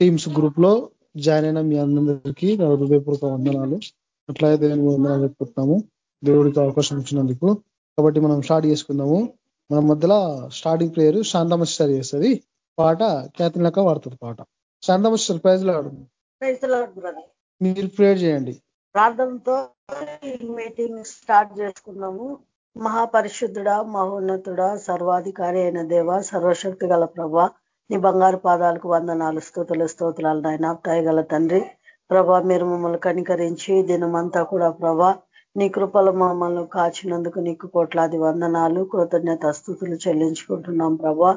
Teams గ్రూప్లో join అయిన మీ అందరికీ హృదయపూర్వక వందనాలు. అట్లాగే దేవుని వందనాలు చెప్పుకుంటున్నాము. దేవుడికి అవకాశం ఇచ్చినందుకు. కాబట్టి మనం స్టార్ట్ చేసుకుందాము. మన మధ్యలో స్టార్టింగ్ ప్రేయర్ శాంతమస్టర్ చేస్తుంది. పాట క్యాతిన్ వాడుతుంది పాట. శాంతమస్టర్ ప్రైజ్ లాడు మీరు ప్రేయర్ చేయండి. ప్రార్థనతో మీటింగ్ స్టార్ట్ చేసుకున్నాము. మహాపరిశుద్ధుడ మహోన్నతుడ సర్వాధికారి అయిన దేవ సర్వశక్తి గల ప్రభ నీ బంగారు పాదాలకు వందనాలు స్థుతులు స్తోత్రాలు నాయన. కాయగల తండ్రి ప్రభా మీరు మమ్మల్ని కనికరించి దినమంతా కూడా ప్రభా నీ కృపలు మమ్మల్ని కాచినందుకు నీకు కోట్లాది వందనాలు కృతజ్ఞత స్థుతులు చెల్లించుకుంటున్నాం ప్రభా.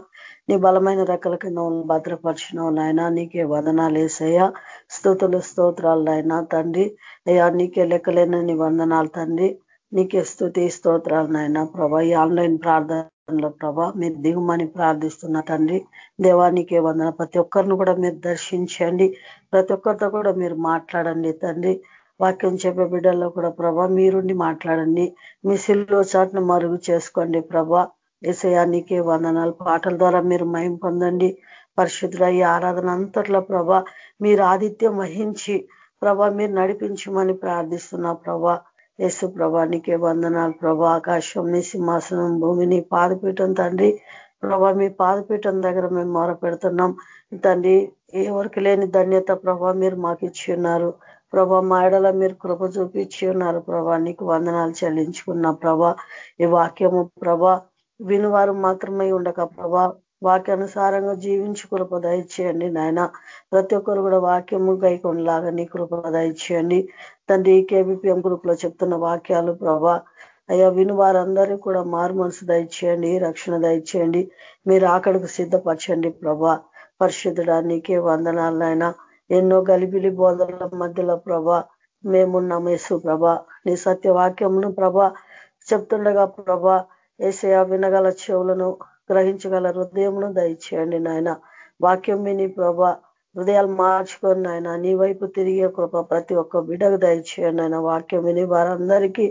నీ బలమైన రెక్కల కింద భద్రపరిచినావు నాయన. నీకే వందనాలు వేసయ్యా స్థుతులు స్తోత్రాలు నాయన తండ్రి. అయ్యా నీకే లెక్కలేనని నీ వందనాలు తండ్రి. నీకే స్థుతి స్తోత్రాలు నాయన ప్రభా. ఈ ఆన్లైన్ ప్రార్థన ప్రభా మీరు దిగుమని ప్రార్థిస్తున్న తండ్రి దేవానికి వందన ప్రతి ఒక్కరిని కూడా మీరు దర్శించండి. ప్రతి ఒక్కరితో కూడా మీరు మాట్లాడండి తండ్రి. వాక్యం చెప్పే బిడ్డల్లో కూడా ప్రభా మీరుండి మాట్లాడండి. మీ సిల్లో చాటును మరుగు చేసుకోండి ప్రభా. ఏసయానికే వందనాలు. పాటల ద్వారా మీరు మయం పొందండి. పరిశుద్ధుల ఈ ఆరాధన అంతట్లో ప్రభా మీరు ఆదిత్యం వహించి ప్రభా మీరు నడిపించమని ప్రార్థిస్తున్నా ప్రభా. యేసు ప్రభానికే వందనాలు ప్రభా. ఆకాశం మీ సింహాసనం భూమిని పాదపీఠం తండ్రి. ప్రభా మీ పాదపీఠం దగ్గర మేము మొర పెడుతున్నాం తండ్రి ఎవరికి లేని ధన్యత ప్రభా మీరు మాకు ఇచ్చి ఉన్నారు. ప్రభా మా ఎడల మీరు కృప చూపించి ఉన్నారు ప్రభా. నీకు వందనాలు చెల్లించుకున్న ప్రభా. ఈ వాక్యము ప్రభా వినువారు మాత్రమే ఉండక ప్రభా. వాక్యానుసారంగా జీవించి కృప దయచేయండి నాయన. ప్రతి ఒక్కరు కూడా వాక్యము గైకొండలాగా నీ కృప దయచేయండి. తండ్రి కేబిపిఎం గ్రూప్లో చెప్తున్న వాక్యాలు ప్రభా అయ్యా విను వారందరూ కూడా మారు మనసు దయచేయండి రక్షణ దయచేయండి. మీరు ఆకడికి సిద్ధపరచండి ప్రభా. పరిశుద్ధుడా నీకే వందనాలైనా ఎన్నో గలిబిలి బోధల మధ్యలో ప్రభా మేమున్నాం యేసు ప్రభా. నీ సత్యవాక్యమును ప్రభా చెప్తుండగా ప్రభా ఏసయా వినగల చెవులను గ్రహించగల హృదయమును దయచేయండి నాయన. వాక్యం విని ప్రభా హృదయాలు మార్చుకొని ఆయన నీ వైపు తిరిగే కృప ప్రతి ఒక్క బిడకు దయచేయండి ఆయన వాక్యం విని వారందరికీ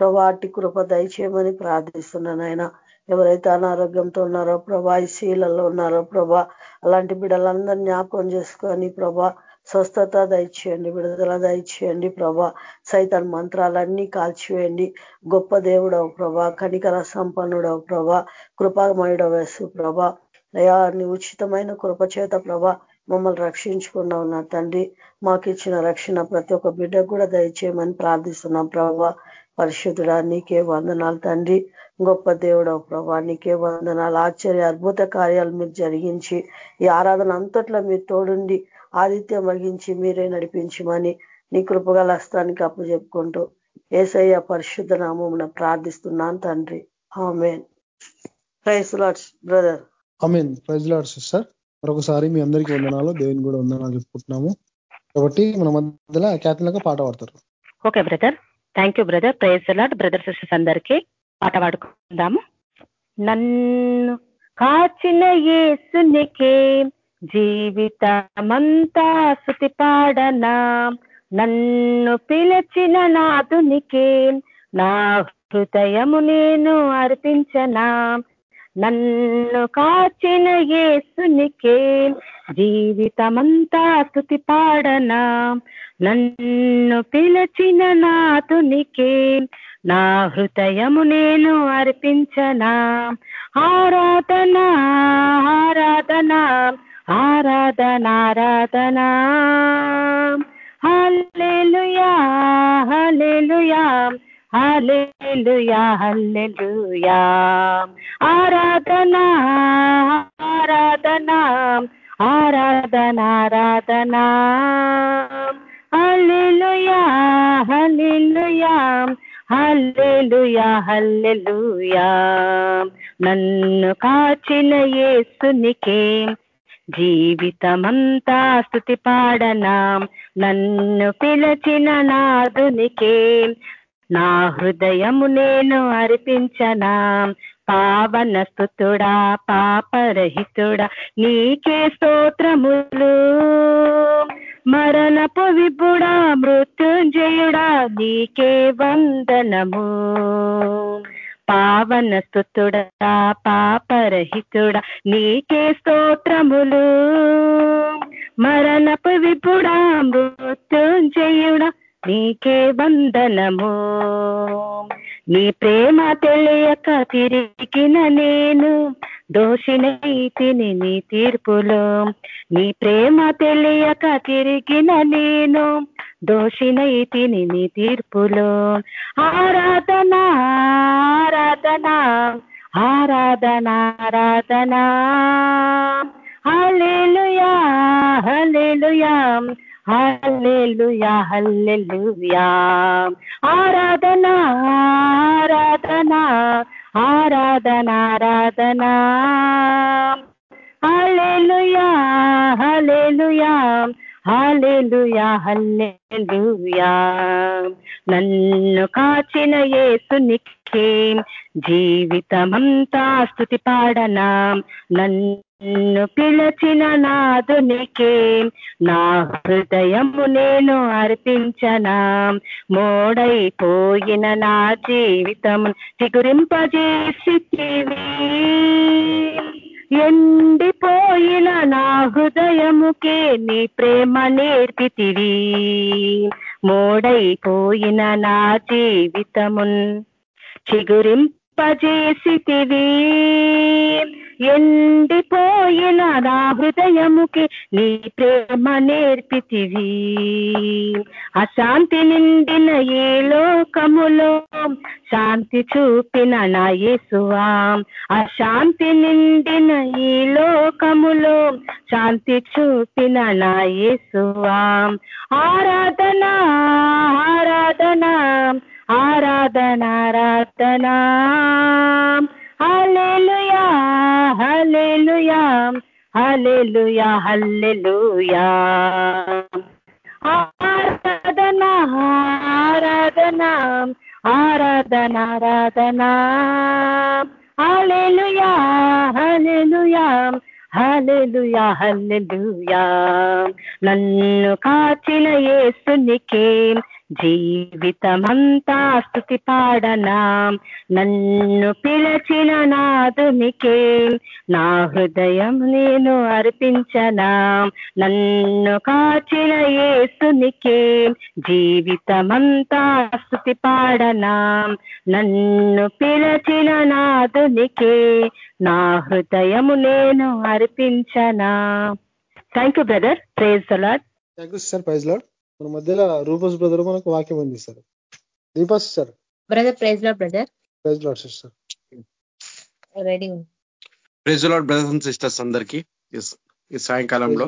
ప్రభాటి కృప దయచేయమని ప్రార్థిస్తున్నాను ఆయన ఎవరైతే అనారోగ్యంతో ఉన్నారో ప్రభా శీలలో ఉన్నారో ప్రభా అలాంటి బిడ్డలందరినీ జ్ఞాపకం చేసుకొని ప్రభా స్వస్థత దయచేయండి విడుదల దయచేయండి ప్రభా. సైతాన్ మంత్రాలన్నీ కాల్చివేయండి. గొప్ప దేవుడవు ప్రభా కనికర సంపన్నుడవు ప్రభా కృపామయుడవేసు ప్రభా. అయా నీ ఉచితమైన కృపచేత ప్రభా మమ్మల్ని రక్షించుకున్నావు నా తండ్రి. మాకు ఇచ్చిన రక్షణ ప్రతి ఒక్క బిడ్డకు కూడా దయచేయమని ప్రార్థిస్తున్నాం ప్రభా. పరిశుద్ధుడా నీకే వందనాలు తండ్రి. గొప్ప దేవుడవు ప్రభా నీకే వందనాలు. ఆశ్చర్య అద్భుత కార్యాలు మీరు జరిగించి ఈ ఆరాధన అంతట్లో మీరు తోడుండి ఆదిత్యం వహించి మీరే నడిపించమని నీ కృపగల హస్తానికి అప్పు చెప్పుకుంటూ ఏసయ్య పరిశుద్ధ నామం ప్రార్థిస్తున్నాను తండ్రి. Amen. Praise Lords brother. Amen. Praise Lords sir మరొకసారి మీ అందరికీ వందనాలు దేవుని కూడా వందనాలు చెప్పుకుంటున్నాము. కాబట్టి మన మధ్యలో క్యాథలిక్ పాట పాడతారు. Okay brother. Thank you brother. Praise Lord brother sisters అందరికీ పాట పాడుకుందాము. నన్ను కాచిన ఏసునికే జీవితమంతా స్థుతి పాడనా నన్ను పిలిచిన నాదునికే నా హృదయము నేను అర్పించనా? నన్ను కాచిన యేసునికే జీవితమంతా స్థుతి పాడనా నన్ను పిలచిన నాదునికే నా హృదయము నేను అర్పించనా? ఆరాధనా ఆరాధనా ఆరాధనారాధనా. Hallelujah hallelujah hallelujah hallelujah. ఆరాధనా ఆరాధనా ఆరాధనారాధనా. Hallelujah hallelujah hallelujah hallelujah. నన్ను కాచిన యేసునికే జీవితమంతా స్థుతి పాడనా నన్ను పిలచిన నాదునికే నా హృదయము నేను అర్పించనా. పావన స్థుతుడా పాపరహితుడా నీకే స్తోత్రములు. మరణపు విపుడా మృత్యుంజయుడా నీకే వందనము. పావన స్థుతుడా పాపరహితుడా నీకే స్తోత్రములు. మరణపు విపుడా మృత్యుంజయుడా నీకే వందనము. నీ ప్రేమ తెలియక తిరిగిన నేను దోషినైతిని నీ తీర్పులో. నీ ప్రేమ తెలియక తిరిగిన నేను దోషినైతిని నీ తీర్పులో. ఆరాధన ఆరాధన ఆరాధన ఆరాధన. హల్లెలూయా హల్లెలూయా హల్లెలూయా హల్లెలూయా. ఆరాధన ఆరాధన ఆరాధన ఆరాధన. హల్లెలూయా హల్లెలూయా హల్లెలూయా హల్లెలూయా. నన్ను కాచిన యేసునికే జీవితమంతా స్థుతి పాడనా నన్ను పిలచిన నాదునికే నా హృదయము నేను అర్పించనా? మోడైపోయిన నా జీవితం చిగురింపజేసితివి. ఎండిపోయిన నా హృదయముకే నీ ప్రేమ నేర్పితివి. మోడైపోయిన నా జీవితమున్ చిగురింపజేసితివి. ఎండిపోయిన నా హృదయముకి నీ ప్రేమ నేర్పితివి. అశాంతి నిండిన ఏ లోకములో శాంతి చూపిన నా యేసువా. అశాంతి నిండిన ఈ లోకములో శాంతి చూపిన నా యేసువా. ఆరాధన ఆరాధన. ఆరాధనారాధనా. ఆరాధన హల్లెలూయా హల్లెలూయా హల్లెలూయా హల్లెలూయా. ఆరాధన ఆరాధన ఆరాధన ఆరాధన హల్లెలూయా హల్లెలూయా హల్లెలూయా హల్లెలూయా. నన్ను కాచిన యేసునికే జీవితమంతా స్థుతి పాడనా నన్ను పిలచిన నాదునికే నా హృదయం నేను అర్పించనా. నన్ను కాచిన ఏసునికే జీవితమంతా స్థుతి పాడనా నన్ను పిలచిన నాదునికే నా హృదయము నేను అర్పించనా. Thank you brother praise a lot thank you sir praise Lord మన మధ్యలో రూపస్ బ్రదర్ మనకు వాక్యం ఉంది sir Deepa's sir. Brother praise Lord brother. Praise Lord sister ready praise Lord brothers and sisters అందరికీ ఈ సాయంకాలంలో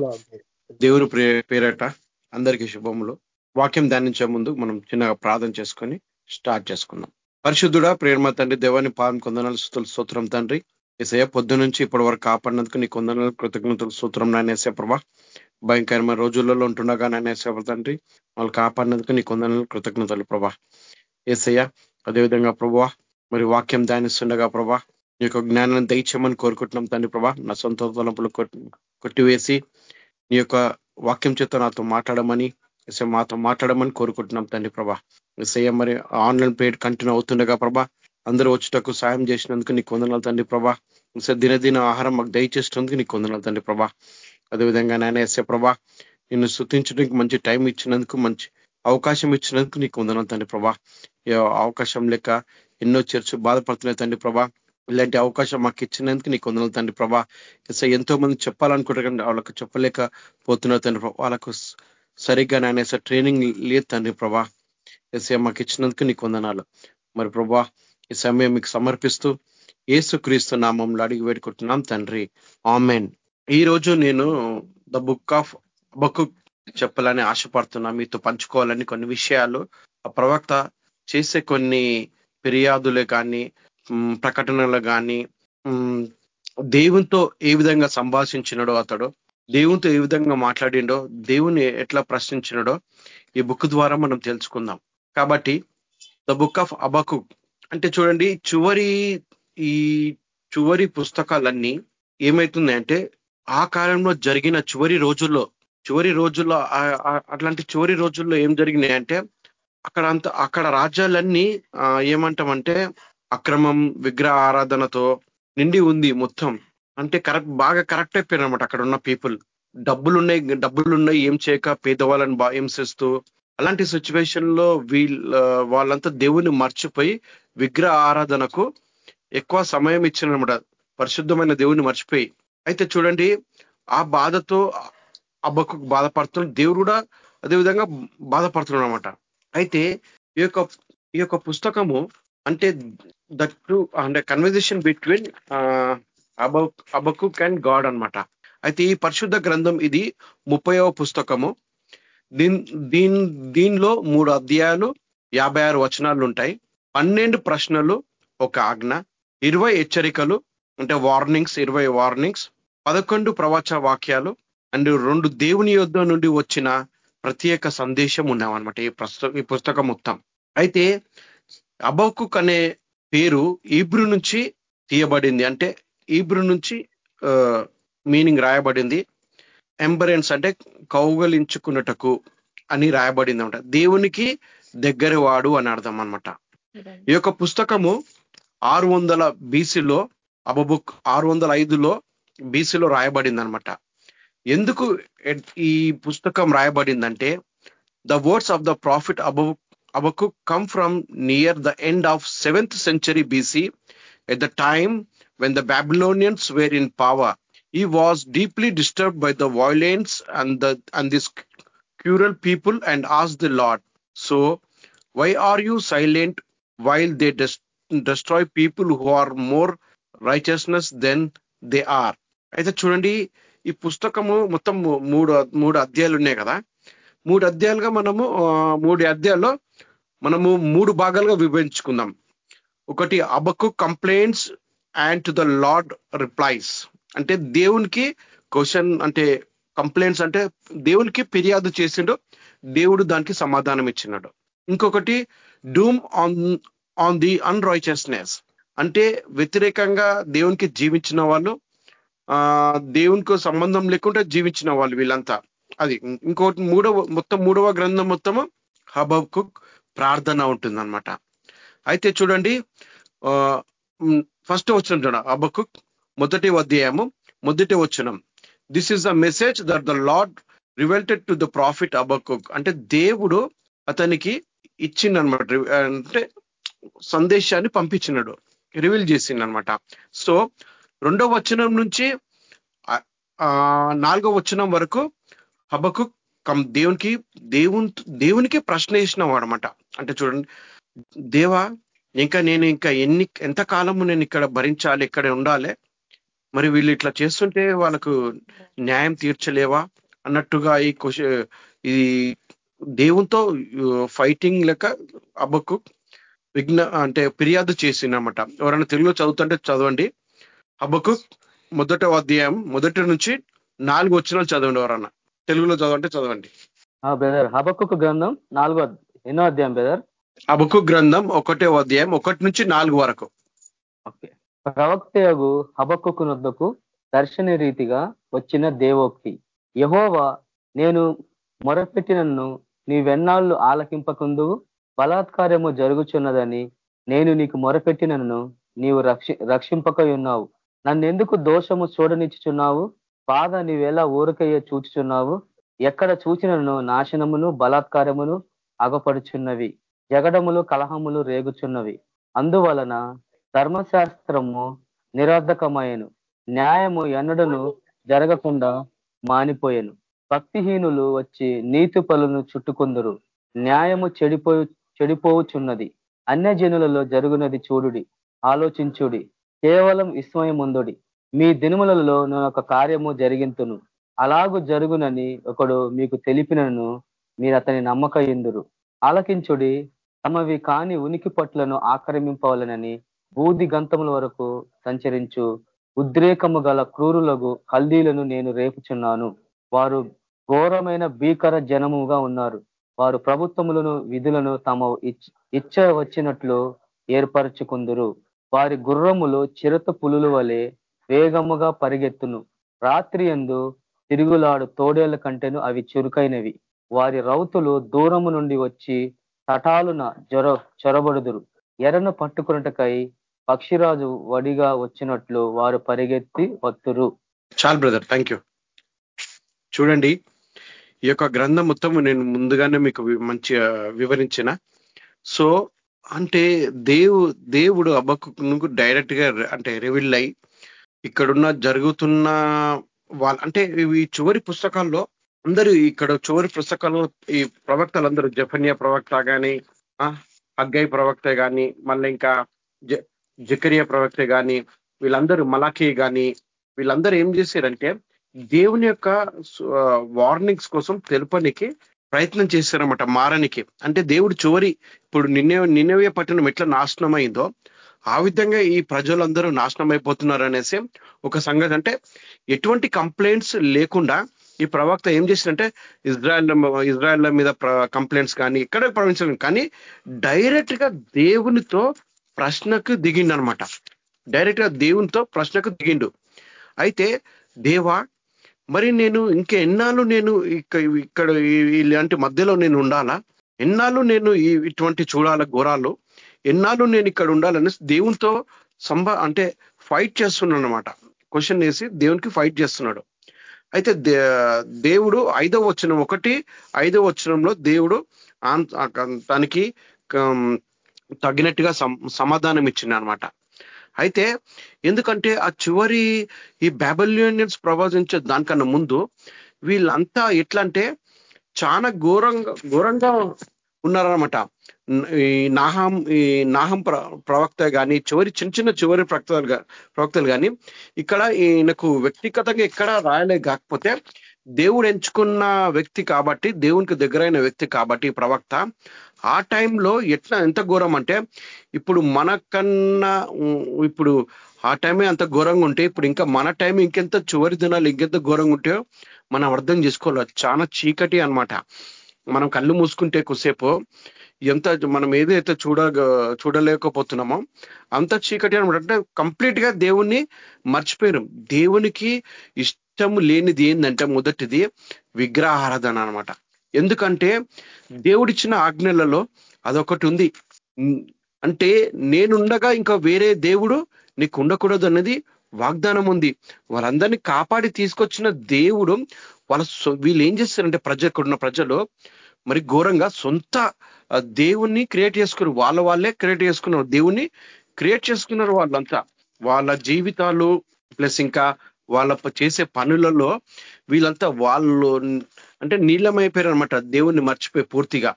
దేవుని పేరట అందరికీ శుభములు. వాక్యం ధ్యానించే ముందు మనం చిన్నగా ప్రార్థన చేసుకొని స్టార్ట్ చేసుకుందాం. పరిశుద్ధుడా ప్రేమ తండ్రి దేవాన్ని పాదం కొందనాలు స్థుతులు సూత్రం తండ్రి. ఏసయ్య పొద్దు నుంచి ఇప్పటి వరకు కాపాడినందుకు నీ కొందనాలు కృతజ్ఞతలు సూత్రం నానేసే ప్రభా. భయంకరమైన రోజులలో ఉంటుండగా నానేసే తండ్రి వాళ్ళు కాపాడినందుకు నీ కొందరు కృతజ్ఞతలు ప్రభా. ఏసయ్య అదేవిధంగా ప్రభా మరి వాక్యం ధ్యానిస్తుండగా ప్రభా నీ యొక్క జ్ఞానాన్ని దయచేయమని కోరుకుంటున్నాం తండ్రి ప్రభా. నా సొంత తలంపులు కొట్టివేసి నీ యొక్క వాక్యం చేత నాతో మాట్లాడమని ఎస్ఐ మాతో మాట్లాడమని కోరుకుంటున్నాం తండ్రి ప్రభా. ఎస్ఐ మరి ఆన్లైన్ పేడ్ కంటిన్యూ అవుతుండగా ప్రభా అందరూ వచ్చేటకు సాయం చేసినందుకు నీకు వందనాలు తండ్రి ప్రభా. ఎస్ఐ దినదిన ఆహారం మాకు దయచేసినందుకు నీకు వందనాలు తండ్రి ప్రభా. అదేవిధంగా నాయన ఎస్ఐ ప్రభా నిన్ను శృతించడానికి మంచి టైం ఇచ్చినందుకు మంచి అవకాశం ఇచ్చినందుకు నీకు వందనాలు తండ్రి ప్రభా. అవకాశం లెక్క ఎన్నో చర్చ బాధపడుతున్నాయి తండ్రి ప్రభా. ఇలాంటి అవకాశం మాకు ఇచ్చినందుకు నీకు వందలు తండ్రి ప్రభా. ఎస్ ఎంతో మంది చెప్పాలనుకుంటారు కానీ వాళ్ళకు చెప్పలేకపోతున్నారు తండ్రి ప్రభా. వాళ్ళకు సరిగ్గా నాయన ఎస్ ట్రైనింగ్ లేదు తండ్రి ప్రభా. ఎస్ఏ మాకు ఇచ్చినందుకు నీకు వందనాలు. మరి ప్రభా ఈ సమయం మీకు సమర్పిస్తూ ఏసు క్రీస్తు నామంలో అడిగి వేడుకుంటున్నాం తండ్రి. ఆమెన్. ఈరోజు నేను ద బుక్ ఆఫ్ బుక్ చెప్పాలని ఆశపడుతున్నా మీతో పంచుకోవాలని కొన్ని విషయాలు. ఆ ప్రవక్త చేసే కొన్ని ఫిర్యాదులే కానీ ప్రకటనలు కానీ దేవునితో ఏ విధంగా సంభాషించినడో అతడు దేవునితో ఏ విధంగా మాట్లాడిండో దేవుని ఎట్లా ప్రశ్నించినడో ఈ బుక్ ద్వారా మనం తెలుసుకుందాం. కాబట్టి ద బుక్ ఆఫ్ అబకు అంటే చూడండి చివరి ఈ చివరి పుస్తకాలన్నీ ఏమవుతుంది అంటే ఆ కాలంలో జరిగిన చివరి రోజుల్లో చివరి రోజుల్లో అట్లాంటి చివరి రోజుల్లో ఏం జరిగినాయంటే అక్కడ అంత అక్కడ రాజ్యాలన్నీ ఏమంటామంటే అక్రమం విగ్రహ ఆరాధనతో నిండి ఉంది మొత్తం. అంటే కరెక్ట్ బాగా కరెక్ట్ అయిపోయారు అనమాట అక్కడ ఉన్న పీపుల్. డబ్బులున్నాయి డబ్బులున్నాయి ఏం చేయక పేదవాళ్ళని బా హింసిస్తూ. అలాంటి సిచ్యువేషన్లో వీళ్ళ వాళ్ళంతా దేవుని మర్చిపోయి విగ్రహ ఆరాధనకు ఎక్కువ సమయం ఇచ్చినమాట పరిశుద్ధమైన దేవుని మర్చిపోయి. అయితే చూడండి ఆ బాధతో అబ్బకు బాధపడుతున్న దేవుడు కూడా అదేవిధంగా బాధపడుతున్నాడు అనమాట అయితే ఈ యొక్క ఈ యొక్క పుస్తకము అంటే దట్ టు అంటే conversation between Habak Habakkuk and God అనమాట అయితే ఈ పరిశుద్ధ గ్రంథం ఇది ముప్పైవ పుస్తకము. దీన్ దీన్ దీనిలో మూడు అధ్యాయాలు యాభై ఆరు వచనాలు ఉంటాయి. పన్నెండు ప్రశ్నలు ఒక ఆజ్ఞ ఇరవై హెచ్చరికలు అంటే వార్నింగ్స్ ఇరవై వార్నింగ్స్ పదకొండు ప్రవచ వాక్యాలు అండ్ రెండు దేవుని యుద్ధ నుండి వచ్చిన ప్రత్యేక సందేశం ఉన్నామన్నమాట ఈ పుస్తకం ఈ పుస్తకం మొత్తం. అయితే అబౌకుక్ అనే పేరు ఈబ్రు నుంచి తీయబడింది. అంటే ఈబ్రు నుంచి మీనింగ్ రాయబడింది. ఎంబరెన్స్ అంటే కౌగలించుకున్నటకు అని రాయబడింది అనమాట దేవునికి దగ్గర వాడు అని అర్థం అనమాట ఈ యొక్క పుస్తకము ఆరు వందల బీసీలో అబబుక్ ఆరు వందల ఐదులో బీసీలో రాయబడింది అనమాట ఎందుకు ఈ పుస్తకం రాయబడిందంటే the words of the prophet Haba Habakkuk come from near the end of seventh century BC at the time when the Babylonians were in power. He was deeply disturb by the violence and the and this cruel people and as the Lord so why are you silent while they des destroy people who are more more than they are అయితే చూడండి ఈ పుస్తకము మొత్తం మూడు మూడు అధ్యాయాలు ఉన్నాయి కదా? మూడు అధ్యాయాలుగా మనము మూడు అధ్యాయాల్లో మనము మూడు భాగాలుగా విభజించుకుందాం. ఒకటి Habakkuk complaints and to the Lord replies. అంటే దేవునికి క్వశ్చన్ అంటే కంప్లైంట్స్ అంటే దేవునికి ఫిర్యాదు చేసిండు దేవుడు దానికి సమాధానం ఇచ్చినాడు. ఇంకొకటి doom on on the unrighteousness అంటే వ్యతిరేకంగా దేవునికి జీవించిన వాళ్ళు ఆ దేవునికి సంబంధం లేకుండా జీవించిన వాళ్ళు వీళ్ళంతా. అది ఇంకోటి మూడవ మొత్తం మూడవ గ్రంథం మొత్తము హబకు ప్రార్థన ఉంటుందన్నమాట. అయితే చూడండి ఫస్ట్ వచ్చిన చూడ హబకు మొదటి అధ్యాయము మొదటి వచనం. This is the message that the Lord revealed to the prophet Habakkuk అంటే దేవుడు అతనికి ఇచ్చిండనమాట అంటే సందేశాన్ని పంపించినాడు. రివీల్ చేసింది అనమాట సో రెండో వచనం నుంచి నాలుగో వచనం వరకు హబకు దేవునికి దేవుని దేవునికి ప్రశ్న వేసినవాడు అనమాట అంటే చూడండి దేవా ఇంకా నేను ఇంకా ఎన్ని ఎంత కాలము నేను ఇక్కడ భరించాలి ఇక్కడ ఉండాలి? మరి వీళ్ళు ఇట్లా చేస్తుంటే వాళ్ళకు న్యాయం తీర్చలేవా? అన్నట్టుగా ఈ క్వశ్చన్ ఇది దేవునితో ఫైటింగ్ లెక్క అబ్బకు విఘ్న అంటే ఫిర్యాదు చేసిందన్నమాట ఎవరైనా తెలుగులో చదువుతుంటే చదవండి. అబ్బకు మొదట అధ్యాయం మొదటి నుంచి నాలుగు వచ్చినాలు చదవండి ఎవరన్నా. తెలుగులో చదవంటే చదవండి. బ్రదర్ హబక్కు గ్రంథం నాలుగో ఎన్నో అధ్యాయం బ్రదర్? అబకు గ్రంథం ఒకటే అధ్యాయం ఒకటి నుంచి నాలుగు వరకు. ఓకే. ప్రవక్తయగు హబక్కు నొద్దకు దర్శన రీతిగా వచ్చిన దేవోక్తి. యహోవా నేను మొరపెట్టినన్ను నీవెన్నాళ్ళు ఆలకింపకుందు బలాత్కార్యము జరుగుచున్నదని నేను నీకు మొరపెట్టినను నీవు రక్షి రక్షింపకై ఉన్నావు నన్నెందుకు దోషము చూడనిచ్చుచున్నావు? బాధ నీవెలా ఊరకయ్య చూచుచున్నావు? ఎక్కడ చూచినను నాశనమును బలాత్కారమును అగపడుచున్నవి? జగడములు కలహములు రేగుచున్నవి. అందువలన ధర్మశాస్త్రము నిరర్ధకమయను. న్యాయము ఎన్నడను జరగకుండా మానిపోయెను. భక్తిహీనులు వచ్చి నీతి పలును చుట్టుకుందరు. న్యాయము చెడిపోయి చెడిపోవుచున్నది అన్యజనులలో జరుగునది చూడుడి ఆలోచించుడి. కేవలం విస్మయముందుడి. మీ దినములలో నేను ఒక కార్యము జరిగింతును. అలాగు జరుగునని ఒకడు మీకు తెలిపినను మీరు అతని నమ్మక ఎందురు ఆలకించుడి తమవి కాని ఉనికి పట్లను ఆక్రమింపవలనని బూది గంతముల వరకు సంచరించు. ఉద్రేకము గల క్రూరులకు కల్దీలను నేను రేపుచున్నాను. వారు ఘోరమైన భీకర జనముగా ఉన్నారు. వారు ప్రభుత్వములను విధులను తమ ఇచ్చ వచ్చినట్లు ఏర్పరచుకుందురు. వారి గుర్రములు చిరత పులుల వలె వేగముగా పరిగెత్తును. రాత్రి ఎందు తిరుగులాడు తోడేళ్ళ కంటేను అవి చురుకైనవి. వారి రౌతులు దూరము నుండి వచ్చి తటాలున జొర చొరబడుదురు. ఎర్రను పట్టుకున్నటకై పక్షిరాజు వడిగా వచ్చినట్లు వారు పరిగెత్తి వత్తురు. చాలు బ్రదర్. థ్యాంక్ యూ చూడండి ఈ యొక్క గ్రంథం మొత్తం నేను ముందుగానే మీకు మంచిగా వివరించిన. సో అంటే దేవు దేవుడు అబ్బకు డైరెక్ట్గా అంటే రివిల్ అయి ఇక్కడున్న జరుగుతున్న వాళ్ళ అంటే ఈ చివరి పుస్తకాల్లో అందరూ ఇక్కడ చివరి పుస్తకాల్లో ఈ ప్రవక్తలందరూ జఫన్యా ప్రవక్త కానీ అగ్గై ప్రవక్త కానీ మళ్ళీ ఇంకా జకరియా ప్రవక్త కానీ వీళ్ళందరూ మలాఖీ కానీ వీళ్ళందరూ ఏం చేశారంటే దేవుని యొక్క వార్నింగ్స్ కోసం తెలుపనికి ప్రయత్నం చేశారన్నమాట మారనికి. అంటే దేవుడు చివరి ఇప్పుడు నిన్నే నిన్నవే పట్టణం ఎట్లా నాశనం అయిందో ఆ విధంగా ఈ ప్రజలందరూ నాశనం అయిపోతున్నారు అనేసి ఒక సంగతి. అంటే ఎటువంటి కంప్లైంట్స్ లేకుండా ఈ ప్రవక్త ఏం చేసిందంటే ఇజ్రాయల్ ఇజ్రాయల్ మీద కంప్లైంట్స్ కానీ ఎక్కడ ప్రవహించలేదు కానీ డైరెక్ట్గా దేవునితో ప్రశ్నకు దిగిండు డైరెక్ట్గా దేవునితో ప్రశ్నకు దిగిండు. అయితే దేవా మరి నేను ఇంకా ఎన్నాళ్ళు నేను ఇక్కడ ఇలాంటి మధ్యలో నేను ఉండాలా? ఎన్నాళ్ళు నేను ఇటువంటి చూడాల ఘోరాలు? ఎన్నాళ్ళు నేను ఇక్కడ ఉండాలని దేవునితో సంభ అంటే ఫైట్ చేస్తున్నాను అనమాట క్వశ్చన్ వేసి దేవునికి ఫైట్ చేస్తున్నాడు. అయితే దేవుడు ఐదవ వచనం ఒకటి ఐదవ వచనంలో దేవుడు తనకి తగినట్టుగా సమాధానం ఇచ్చింది అనమాట అయితే ఎందుకంటే ఆ చివరి ఈ బ్యాబల్యూనియన్స్ ప్రవచించే దానికన్నా ముందు వీళ్ళంతా ఎట్లా అంటే చాలా ఘోరంగా ఘోరంగా ఉన్నారనమాట ఈ నాహం ఈ నాహం ప్రవక్త కానీ చివరి చిన్న చిన్న చివరి ప్రవక్తలు ప్రవక్తలు కానీ ఇక్కడ ఈయనకు వ్యక్తిగతంగా ఎక్కడ రాయలే కాకపోతే దేవుడు ఎంచుకున్న వ్యక్తి కాబట్టి దేవునికి దగ్గరైన వ్యక్తి కాబట్టి ప్రవక్త ఆ టైంలో ఎట్లా ఎంత ఘోరం అంటే ఇప్పుడు మనకన్నా ఇప్పుడు ఆ టైమే అంత ఘోరంగా ఉంటే ఇప్పుడు ఇంకా మన టైం ఇంకెంత చివరి దినాలు ఇంకెంత ఘోరంగా ఉంటాయో మనం అర్థం చేసుకోవాలి. చాలా చీకటి అనమాట మనం కళ్ళు మూసుకుంటే కొద్దిసేపు ఎంత మనం ఏదైతే చూడ చూడలేకపోతున్నామో అంత చీకటి అనమాట. అంటే కంప్లీట్గా దేవుణ్ణి మర్చిపోయారు దేవునికి ఇష్టం లేనిది ఏంటంటే మొదటిది విగ్రహారాధన అనమాట. ఎందుకంటే దేవుడిచ్చిన ఆజ్ఞలలో అదొకటి ఉంది. అంటే నేనుండగా ఇంకా వేరే దేవుడు నీకు ఉండకూడదు అన్నది వాగ్దానం ఉంది. వాళ్ళందరినీ కాపాడి తీసుకొచ్చిన దేవుడు వాళ్ళ వీళ్ళు ఏం చేస్తారంటే ప్రజ ఉన్న ప్రజలు మరి ఘోరంగా సొంత దేవుణ్ణి క్రియేట్ చేసుకున్నారు. వాళ్ళ వాళ్ళే క్రియేట్ చేసుకున్నారు. దేవుణ్ణి క్రియేట్ చేసుకున్నారు వాళ్ళంతా. వాళ్ళ జీవితాలు ప్లస్ ఇంకా వాళ్ళ చేసే పనులలో వీళ్ళంతా వాళ్ళు అంటే నీళ్ళమైపోయారు అనమాట దేవుణ్ణి మర్చిపోయి పూర్తిగా.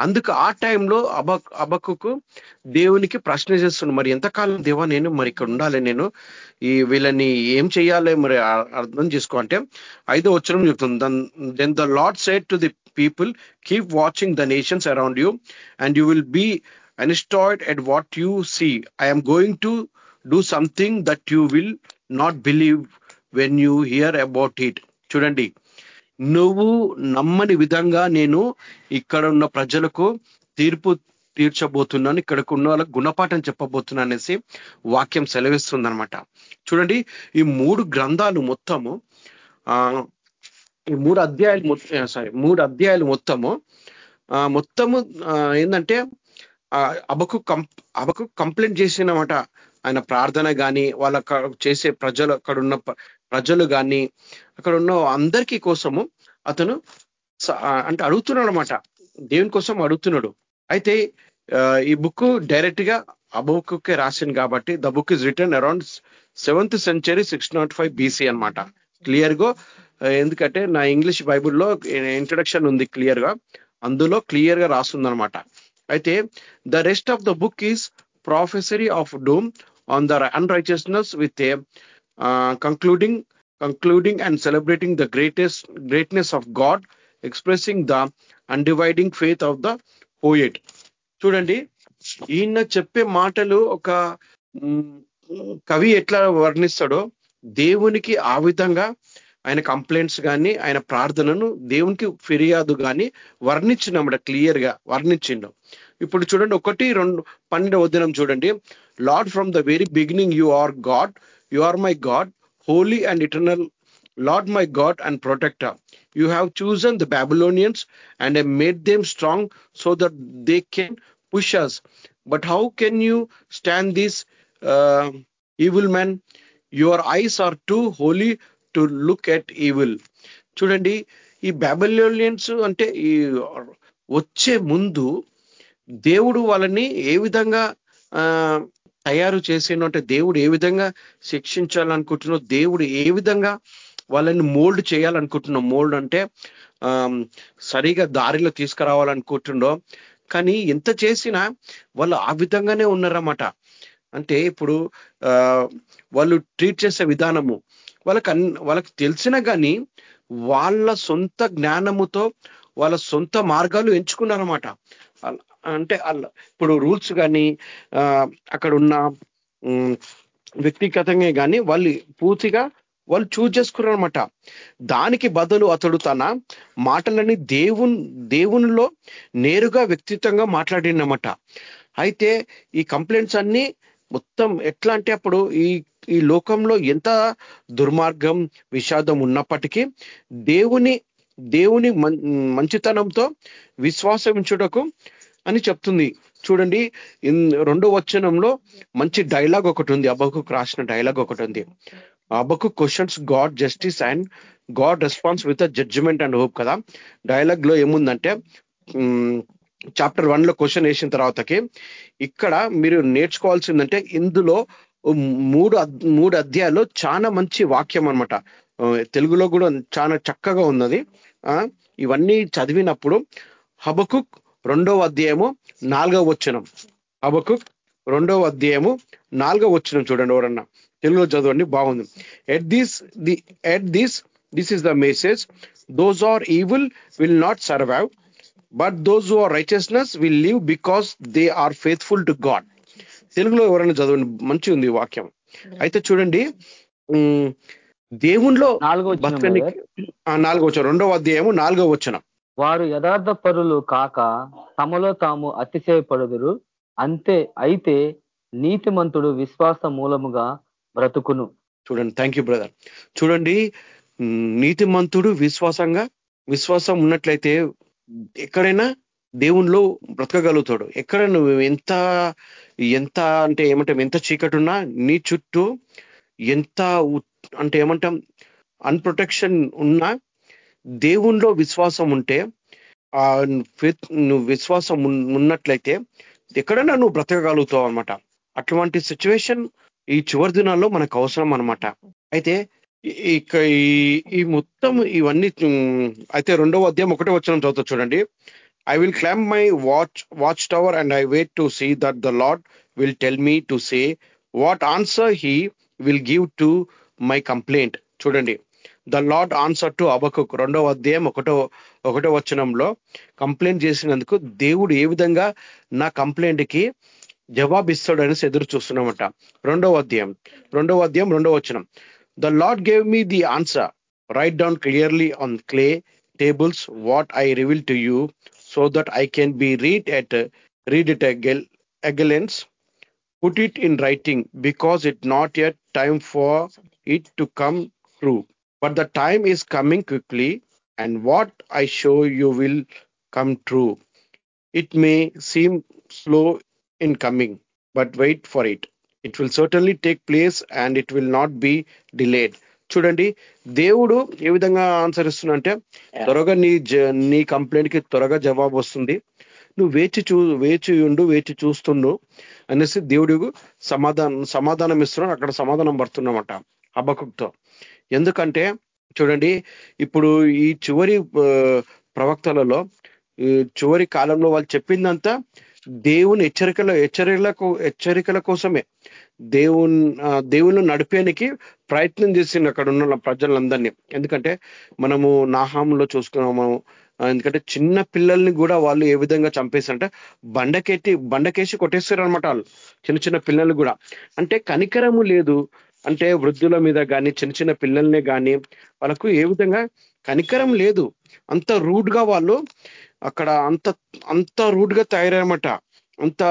అందుకు ఆ టైంలో అబ అబకుకు దేవునికి ప్రశ్న చేస్తున్నాను మరి ఎంతకాలం దేవా నేను మరి ఇక్కడ ఉండాలి నేను? ఈ వీళ్ళని ఏం చేయాలి మరి అర్థం చేసుకో అంటే ఐదో వచ్చరం చెప్తుంది. Then the Lord said to the people keep watching the nations around and and will be astonished at at what see. I am going to do something that you will not believe when you hear about it చూడండి. నువ్వు నమ్మని విధంగా నేను ఇక్కడ ఉన్న ప్రజలకు తీర్పు తీర్చబోతున్నాను ఇక్కడికి ఉన్న వాళ్ళకి గుణపాఠం చెప్పబోతున్నా అనేసి వాక్యం సెలవిస్తుందనమాట చూడండి ఈ మూడు గ్రంథాలు మొత్తము ఈ మూడు అధ్యాయులు సారీ మూడు అధ్యాయులు మొత్తము. మొత్తము ఏంటంటే అబకు కం అబకు కంప్లైంట్ చేసినమాట. ఆయన ప్రార్థన కానీ వాళ్ళ చేసే ప్రజలు అక్కడ ఉన్న ప్రజలు కానీ అక్కడ ఉన్న అందరికీ కోసము అతను అంటే అడుగుతున్నాడు అనమాట దేవుని కోసం అడుగుతున్నాడు. అయితే ఈ బుక్ డైరెక్ట్గా అబుక్కే రాసింది కాబట్టి the book is written around seventh century six not five BC అనమాట క్లియర్గా ఎందుకంటే నా ఇంగ్లీష్ బైబుల్లో ఇంట్రడక్షన్ ఉంది క్లియర్గా. అందులో క్లియర్గా రాస్తుందనమాట అయితే the rest of the book is prophecy of doom on the unrighteousness with a concluding concluding and celebrating the greatest greatness of God expressing the undividing faith of the poet చూడండి ఈయన చెప్పే మాటలు ఒక కవి ఎట్లా వర్ణిస్తాడో దేవునికి ఆ విధంగా ఆయన కంప్లైంట్స్ కానీ ఆయన ప్రార్థనను దేవునికి ఫిర్యాదు కానీ వర్ణించిన క్లియర్గా వర్ణించిండు. ఇప్పుడు చూడండి ఒకటి రెండు పన్నెండవ దినం చూడండి. Lord from the very beginning you are God you are my God holy and eternal Lord my God and protector you have chosen the Babylonians and I made them strong so that they can push us but how can you stand this evil man your eyes are too holy to look at evil చూడండి ఈ Babylonians అంటే ఈ వచ్చే ముందు దేవుడు వాళ్ళని ఏ విధంగా ఆ తయారు చేసేను అంటే దేవుడు ఏ విధంగా శిక్షించాలనుకుంటున్నో దేవుడు ఏ విధంగా వాళ్ళని మోల్డ్ చేయాలనుకుంటున్నాం మోల్డ్ అంటే ఆ సరిగా దారిలో తీసుకురావాలనుకుంటుండో కానీ ఎంత చేసినా వాళ్ళు ఆ విధంగానే ఉన్నారన్నమాట. అంటే ఇప్పుడు ఆ వాళ్ళు ట్రీట్ చేసే విధానము వాళ్ళకి వాళ్ళకి తెలిసినా కానీ వాళ్ళ సొంత జ్ఞానముతో వాళ్ళ సొంత మార్గాలు ఎంచుకున్నారనమాట అంటే ఇప్పుడు రూల్స్ కానీ అక్కడ ఉన్న వ్యక్తిగతంగా కానీ వాళ్ళు పూర్తిగా వాళ్ళు చూజ్ చేసుకున్నారు అనమాట దానికి బదులు అతడు తన మాటలని దేవుని దేవునిలో నేరుగా వ్యక్తిత్వంగా మాట్లాడినమాట అయితే ఈ కంప్లైంట్స్ అన్ని మొత్తం ఎట్లా అంటే అప్పుడు ఈ ఈ లోకంలో ఎంత దుర్మార్గం విషాదం ఉన్నప్పటికీ దేవుని దేవుని మంచితనంతో విశ్వాసంచుటకు అని చెప్తుంది. చూడండి రెండో వచనంలో మంచి డైలాగ్ ఒకటి ఉంది. అబ్బకు రాసిన డైలాగ్ ఒకటి ఉంది. Habakkuk questions God justice and God response with a judgment and hope కదా. డైలాగ్లో ఏముందంటే చాప్టర్ వన్లో క్వశ్చన్ వేసిన తర్వాతకి ఇక్కడ మీరు నేర్చుకోవాల్సిందంటే ఇందులో మూడు మూడు అధ్యాయాలు చాలా మంచి వాక్యం అనమాట తెలుగులో కూడా చాలా చక్కగా ఉన్నది. ఇవన్నీ చదివినప్పుడు హబకుక్ రెండవ అధ్యాయము నాలుగవ వచ్చనం హబకుక్ రెండవ అధ్యాయము నాలుగవ వచ్చనం చూడండి ఎవరన్నా. తెలుగులో చదవండి బాగుంది. At this the at this this is the message those are evil will not survive but those who are righteousness will live because they are faithful to God తెలుగులో ఎవరైనా చదవండి మంచి ఉంది వాక్యం. అయితే చూడండి దేవుణ్ణిలో నాలుగో నాలుగో వచ్చిన రెండవ అధ్యాయము నాలుగో వచ్చిన వారు యథార్థ పరులు కాక తమలో తాము అతిశయపడుదురు. అంతే అయితే నీతిమంతుడు విశ్వాస మూలముగా బ్రతుకును. చూడండి థ్యాంక్ యూ బ్రదర్ చూడండి నీతిమంతుడు విశ్వాసంగా విశ్వాసం ఉన్నట్లయితే ఎక్కడైనా దేవుణ్ణిలో బ్రతకగలుగుతాడు. ఎక్కడ నువ్వు ఎంత ఎంత అంటే ఏమంటాం ఎంత చీకటి ఉన్నా నీ చుట్టూ ఎంత అంటే ఏమంటాం అన్ప్రొటెక్షన్ ఉన్నా దేవుణ్ణిలో విశ్వాసం ఉంటే ఆ నువ్వు విశ్వాసం ఉన్నట్లయితే ఎక్కడైనా నువ్వు బ్రతకగలుగుతావు అనమాట అటువంటి సిచ్యువేషన్ ఈ చివరి దినాల్లో మనకు అవసరం అనమాట అయితే ఇక ఈ మొత్తం ఇవన్నీ అయితే రెండవ అధ్యాయం ఒకటే వచ్చిన చదువుతా చూడండి. I will climb my watch watch tower and I wait to see that the Lord will tell me to say what answer he will give to my complaint చూడండి. The Lord answer to Habakkuk రెండవ అధ్యాయం ఒకటో ఒకటో వచనంలో complaint చేసినందుకు దేవుడు ఏ విధంగా నా కంప్లైంట్కి కి ఇస్తాడు అనేసి ఎదురు చూస్తున్నామట. రెండవ అధ్యాయం. రెండవ అధ్యాయం రెండవ వచనం. The Lord gave me the answer. Write down clearly on clay tables what I reveal to you so that I can be read at read it again, again put it in writing because it not yet time for it to come true but the time is coming quickly and what i show you will come true. It may seem slow in coming but wait for it. It will certainly take place and it will not be delayed. చూడండి దేవుడు ఏ విధంగా answer ఇస్తున్నంటే త్వరగా నీ నీ కంప్లైంట్కి త్వరగా జవాబు వస్తుంది. నువ్వు వేచి చూ వేచి ఉండు వేచి చూస్తుండు అనేసి దేవుడు సమాధానం సమాధానం ఇస్తున్నాడు. అక్కడ సమాధానం పడుతున్నమాట హబకుక్తో. ఎందుకంటే చూడండి ఇప్పుడు ఈ చివరి ప్రవక్తలలో చివరి కాలంలో వాళ్ళు చెప్పిందంతా దేవుని హెచ్చరికల హెచ్చరికలకు హెచ్చరికల కోసమే. దేవుని దేవుని నడిపేనికి ప్రయత్నం చేసింది అక్కడ ఉన్న ప్రజలందరినీ. ఎందుకంటే మనము నాహాంలో చూసుకున్నాము ఎందుకంటే చిన్న పిల్లల్ని కూడా వాళ్ళు ఏ విధంగా చంపేశారంటే బండకెట్టి బండకేసి కొట్టేస్తారు అనమాట వాళ్ళు. చిన్న చిన్న పిల్లల్ని కూడా. అంటే కనికరము లేదు. అంటే వృద్ధుల మీద కానీ చిన్న చిన్న పిల్లల్ని కానీ వాళ్ళకు ఏ విధంగా కనికరం లేదు. అంత రూడ్గా వాళ్ళు అక్కడ అంత అంత రూడ్గా తయారన్నమాట అంత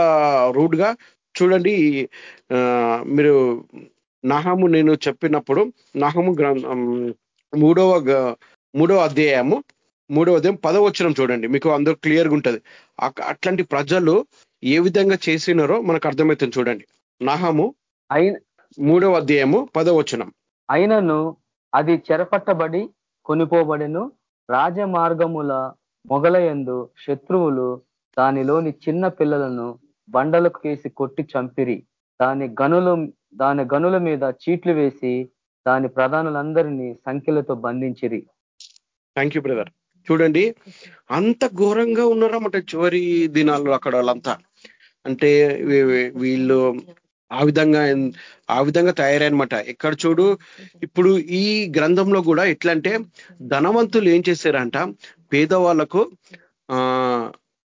రూడ్గా చూడండి మీరు నాహము నేను చెప్పినప్పుడు నాహము గ్రంథం మూడవ మూడవ అధ్యాయము మూడవ అధ్యాయం పదవచనం చూడండి మీకు అందరూ క్లియర్గా ఉంటుంది. అట్లాంటి ప్రజలు ఏ విధంగా చేసినారో మనకు అర్థమవుతుంది చూడండి. నాహము మూడవ అధ్యాయము పదవచనం అయినను అది చెరపట్టబడి కొనిపోబడెను. రాజమార్గముల మొగలయందు శత్రువులు దానిలోని చిన్న పిల్లలను బండలకు వేసి కొట్టి చంపిరి. దాని గనులు దాని గనుల మీద చీట్లు వేసి దాని ప్రధానులందరినీ సంఖ్యలతో బంధించిరి. థ్యాంక్ యూ బ్రదర్ చూడండి అంత ఘోరంగా ఉన్నారన్నమాట చివరి దినాల్లో అక్కడ వాళ్ళంతా. అంటే వీళ్ళు ఆ విధంగా ఆ విధంగా తయారనమాట. ఎక్కడ చూడు ఇప్పుడు ఈ గ్రంథంలో కూడా ఎట్లా అంటే ధనవంతులు ఏం చేశారంట పేదవాళ్ళకు ఆ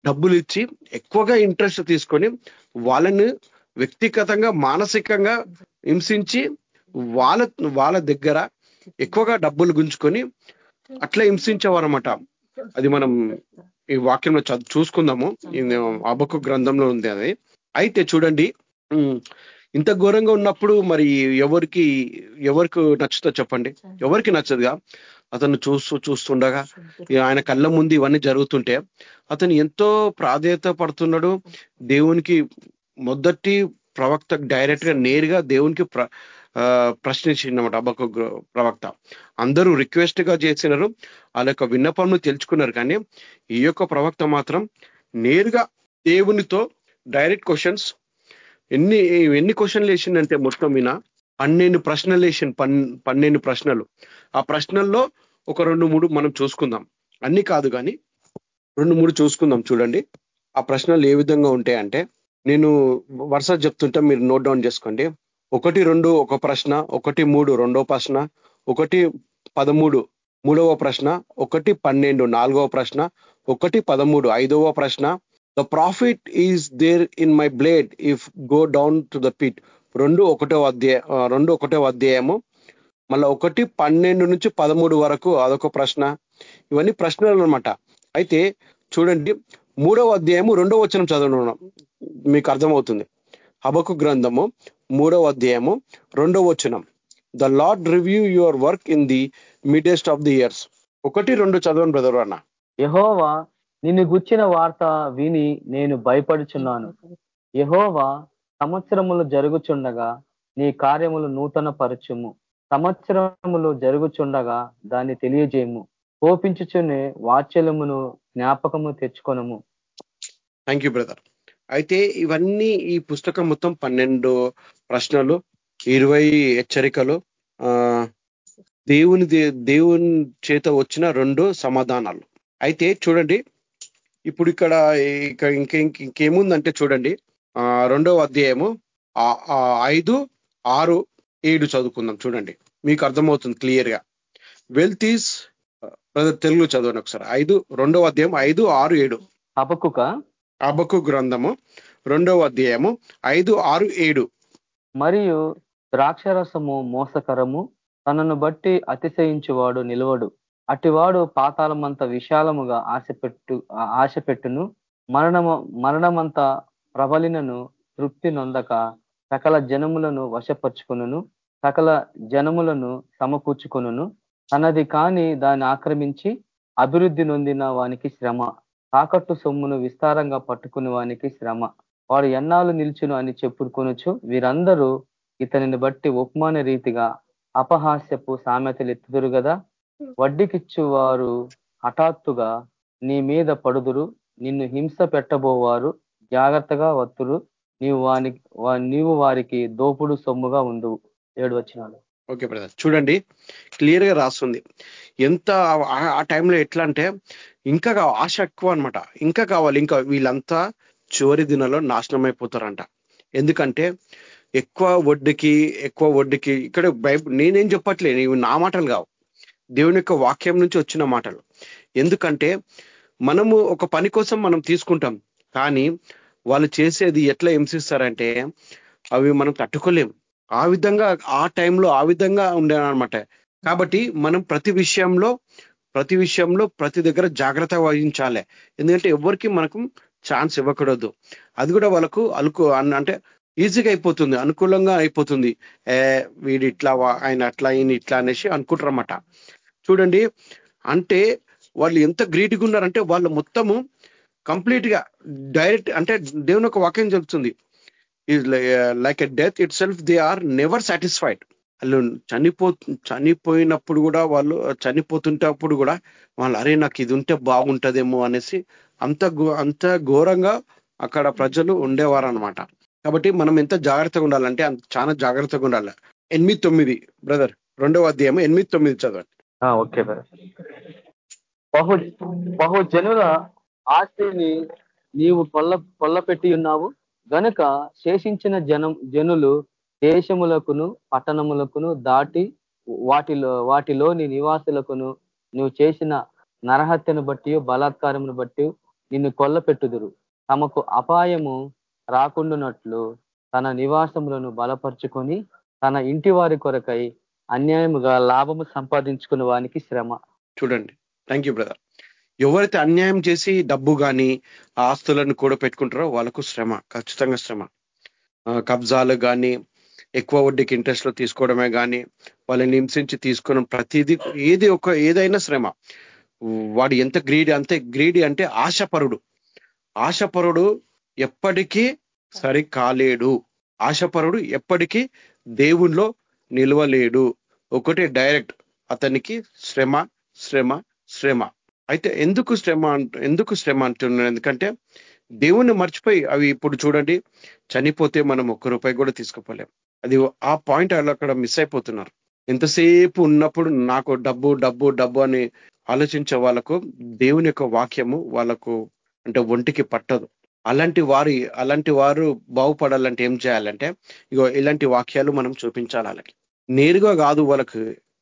డబ్బులు ఇచ్చి ఎక్కువగా ఇంట్రెస్ట్ తీసుకొని వాళ్ళని వ్యక్తిగతంగా మానసికంగా హింసించి వాళ్ళ వాళ్ళ దగ్గర ఎక్కువగా డబ్బులు గుంజుకొని అట్లా హింసించేవారన్నమాట. అది మనం ఈ వాక్యంలో చూసుకుందాము. అబకు గ్రంథంలో ఉంది అది. అయితే చూడండి ఇంత ఘోరంగా ఉన్నప్పుడు మరి ఎవరికి ఎవరికి నచ్చుతో చెప్పండి? ఎవరికి నచ్చదుగా? అతను చూస్తూ చూస్తుండగా ఆయన కళ్ళ ముందు ఇవన్నీ జరుగుతుంటే అతను ఎంతో ప్రాధాన్యత పడుతున్నాడు. దేవునికి మొదటి ప్రవక్త డైరెక్ట్గా నేరుగా దేవునికి ప్రశ్నించిందన్నమాట అబ్బకు ప్రవక్త. అందరూ రిక్వెస్ట్గా చేసినారు. వాళ్ళ యొక్క విన్నపంను తెలుసుకున్నారు కానీ ఈ యొక్క ప్రవక్త మాత్రం నేరుగా దేవునితో డైరెక్ట్ క్వశ్చన్స్ ఎన్ని ఎన్ని క్వశ్చన్లు వేసిందంటే మొత్తం మీద పన్నెండు ప్రశ్నలు వేసింది పన్నెండు ప్రశ్నలు. ఆ ప్రశ్నల్లో ఒక రెండు మూడు మనం చూసుకుందాం. అన్ని కాదు కానీ రెండు మూడు చూసుకుందాం చూడండి. ఆ ప్రశ్నలు ఏ విధంగా ఉంటాయంటే నేను వరుస చెప్తుంటే మీరు నోట్ డౌన్ చేసుకోండి. ఒకటి రెండు ఒక ప్రశ్న ఒకటి మూడు రెండో ప్రశ్న ఒకటి పదమూడు మూడవ ప్రశ్న ఒకటి పన్నెండు నాలుగవ ప్రశ్న ఒకటి పదమూడు ఐదవ ప్రశ్న the prophet is there in my blade if go down to the pit రెండు ఒకటో అధ్యాయ రెండు ఒకటో అధ్యాయము. మళ్ళీ ఒకటి పన్నెండు నుంచి పదమూడు వరకు అదొక ప్రశ్న. ఇవన్నీ ప్రశ్నలు అన్నమాట. అయితే చూడండి మూడవ అధ్యాయము రెండవ వచనం చదవడం మీకు అర్థమవుతుంది. హబకు గ్రంథము మూడవ అధ్యాయము రెండవ వచనం. The Lord review your work in the midest of the years ఒకటి రెండు చదవండి బ్రదర్ అన్న. యహోవా నిన్ను గుచ్చిన వార్త విని నేను భయపడుచున్నాను. యహోవా సంవత్సరములు జరుగుచుండగా నీ కార్యములు నూతన పరచుము సంవత్సరములు జరుగుచుండగా దాన్ని తెలియజేయము. కోపించుచునే వాచ్యలమును జ్ఞాపకము తెచ్చుకొనము. థ్యాంక్ యూ బ్రదర్ అయితే ఇవన్నీ ఈ పుస్తకం మొత్తం పన్నెండు ప్రశ్నలు ఇరవై హెచ్చరికలు ఆ దేవుని దే- దేవుని చేత వచ్చిన రెండు సమాధానాలు. అయితే చూడండి ఇప్పుడు ఇక్కడ ఇక ఇంకే ఇంక- ఇంకేముందంటే చూడండి రెండవ అధ్యాయము ఐదు ఆరు ఏడు చదువుకుందాం చూడండి. మీకు అర్థమవుతుంది క్లియర్గా వెల్త్ ఈస్ బ్రదర్ తెలుగు చదవండి ఒకసారి. ఐదు రెండవ అధ్యాయం ఐదు ఆరు ఏడు. హబకుక? అబకు గ్రంథము రెండవ అధ్యాయము ఐదు ఆరు ఏడు. మరియు ద్రాక్షరసము మోసకరము తనను బట్టి అతిశయించువాడు నిలవడు. అటివాడు పాతాళమంత విశాలముగా ఆశపెట్టు ఆశ ఆశపెట్టును మరణము మరణమంత ప్రబలినను తృప్తి నొందక సకల జనములను వశపరుచుకును సకల జనములను సమకూర్చుకొనును. తనది కాని దాన్ని ఆక్రమించి అభివృద్ధి నొందిన వానికి శ్రమ తాకట్టు సొమ్మును విస్తారంగా పట్టుకుని వానికి శ్రమ. వాడు ఎన్నాళ్ళు నిల్చును అని చెప్పుకొనొచ్చు వీరందరూ ఇతనిని బట్టి ఉపమాన రీతిగా అపహాస్యపు సామెతలు ఎత్తుదురు కదా వడ్డీకిచ్చువారు హఠాత్తుగా నీ మీద పడుదురు నిన్ను హింస పెట్టబోవారు జాగ్రత్తగా వత్తురు నీవు వాని వా- నీవు వారికి దోపుడు సొమ్ముగా ఉండు. ఏడు వచ్చినాడు ఓకే బ్రదర్. చూడండి క్లియర్గా రాస్తుంది. ఎంత ఆ- టైంలో ఎట్లా అంటే ఇంకా ఆశ ఎక్కువ అనమాట ఇంకా కావాలి ఇంకా వీళ్ళంతా చివరి దినాల్లో నాశనం అయిపోతారంట ఎందుకంటే ఎక్కువ వడ్డుకి ఎక్కువ వడ్డుకి ఇక్కడ నేనేం చెప్పట్లేదు ఇవి నా మాటలు కావు. దేవుని యొక్క వాక్యం నుంచి వచ్చిన మాటలు. ఎందుకంటే మనము ఒక పని కోసం మనం తీసుకుంటాం కానీ వాళ్ళు చేసేది ఎట్లా హింసిస్తారంటే అవి మనం తట్టుకోలేం ఆ విధంగా ఆ టైంలో ఆ విధంగా ఉండేనమాట కాబట్టి మనం ప్రతి విషయంలో ప్రతి విషయంలో ప్రతి దగ్గర జాగ్రత్త వహించాలి. ఎందుకంటే ఎవరికి మనకు ఛాన్స్ ఇవ్వకూడదు. అది కూడా వాళ్ళకు అలుకు అన్న- అంటే ఈజీగా అయిపోతుంది అనుకూలంగా అయిపోతుంది. ఏ వీడిట్లా ఇట్లా వా- ఆయన అట్లా ఈయన ఇట్లా అనేసి అనుకుంటారన్నమాట. చూడండి అంటే వాళ్ళు ఎంత గ్రీట్గా ఉన్నారంటే వాళ్ళు మొత్తము కంప్లీట్గా డైరెక్ట్ అంటే దేవుని ఒక వాక్యం చెప్తుంది. Like a death itself they are never satisfied వాళ్ళు చనిపో చనిపోయినప్పుడు కూడా వాళ్ళు చనిపోతుంటప్పుడు కూడా వాళ్ళు అరే నాకు ఇది ఉంటే బాగుంటదేమో అనేసి అంత అంత ఘోరంగా అక్కడ ప్రజలు ఉండేవారు అనమాట కాబట్టి మనం ఎంత జాగ్రత్తగా ఉండాలంటే చాలా జాగ్రత్తగా ఉండాలి. ఎనిమిది తొమ్మిది బ్రదర్ రెండవ అధ్యాయం ఎనిమిది తొమ్మిది చదవండి. Okay brother. బహు బహు జనుల ఆస్తిని నీవు పొల్ల పొల్ల పెట్టి ఉన్నావు. గనుక శేషించిన జనం జనులు దేశములకును పట్టణములకును దాటి వాటిలో వాటిలోని నివాసులకును నువ్వు చేసిన నరహత్యను బట్టి బలాత్కారమును బట్టి నిన్ను కొల్లపెట్టుదురు. తమకు అపాయము రాకుండానట్లు తన నివాసములను బలపరుచుకొని తన ఇంటి వారి కొరకై అన్యాయముగా లాభము సంపాదించుకున్న వానికి శ్రమ. చూడండి. థ్యాంక్ యూ బ్రదర్ ఎవరైతే అన్యాయం చేసి డబ్బు కానీ ఆస్తులను కూడా పెట్టుకుంటారో వాళ్ళకు శ్రమ ఖచ్చితంగా శ్రమ. కబ్జాలు కానీ ఎక్కువ వడ్డీకి ఇంట్రెస్ట్లో తీసుకోవడమే కానీ వాళ్ళని హింసించి తీసుకోవడం ప్రతిదీ ఏది ఒక ఏదైనా శ్రమ. వాడు ఎంత గ్రీడి అంతే గ్రీడి అంటే ఆశపరుడు. ఆశపరుడు ఎప్పటికీ సరి కాలేడు ఆశపరుడు ఎప్పటికీ దేవుణ్ణిలో నిలవలేడు. ఒకటే డైరెక్ట్ అతనికి శ్రమ శ్రమ శ్రమ. అయితే ఎందుకు శ్రమ ఎందుకు శ్రమ అంటున్నాను ఎందుకంటే దేవుణ్ణి మర్చిపోయి అవి ఇప్పుడు చూడండి చనిపోతే మనం ఒక్క రూపాయి కూడా తీసుకుపోలేం. అది ఆ పాయింట్ వాళ్ళు అక్కడ మిస్ అయిపోతున్నారు. ఎంతసేపు ఉన్నప్పుడు నాకు డబ్బు డబ్బు డబ్బు అని ఆలోచించే వాళ్ళకు దేవుని యొక్క వాక్యము వాళ్ళకు అంటే ఒంటికి పట్టదు. అలాంటి వారి అలాంటి వారు బాగుపడాలంటే ఏం చేయాలంటే ఇగో ఇలాంటి వాక్యాలు మనం చూపించాలి అలాగే నేరుగా కాదు వాళ్ళకు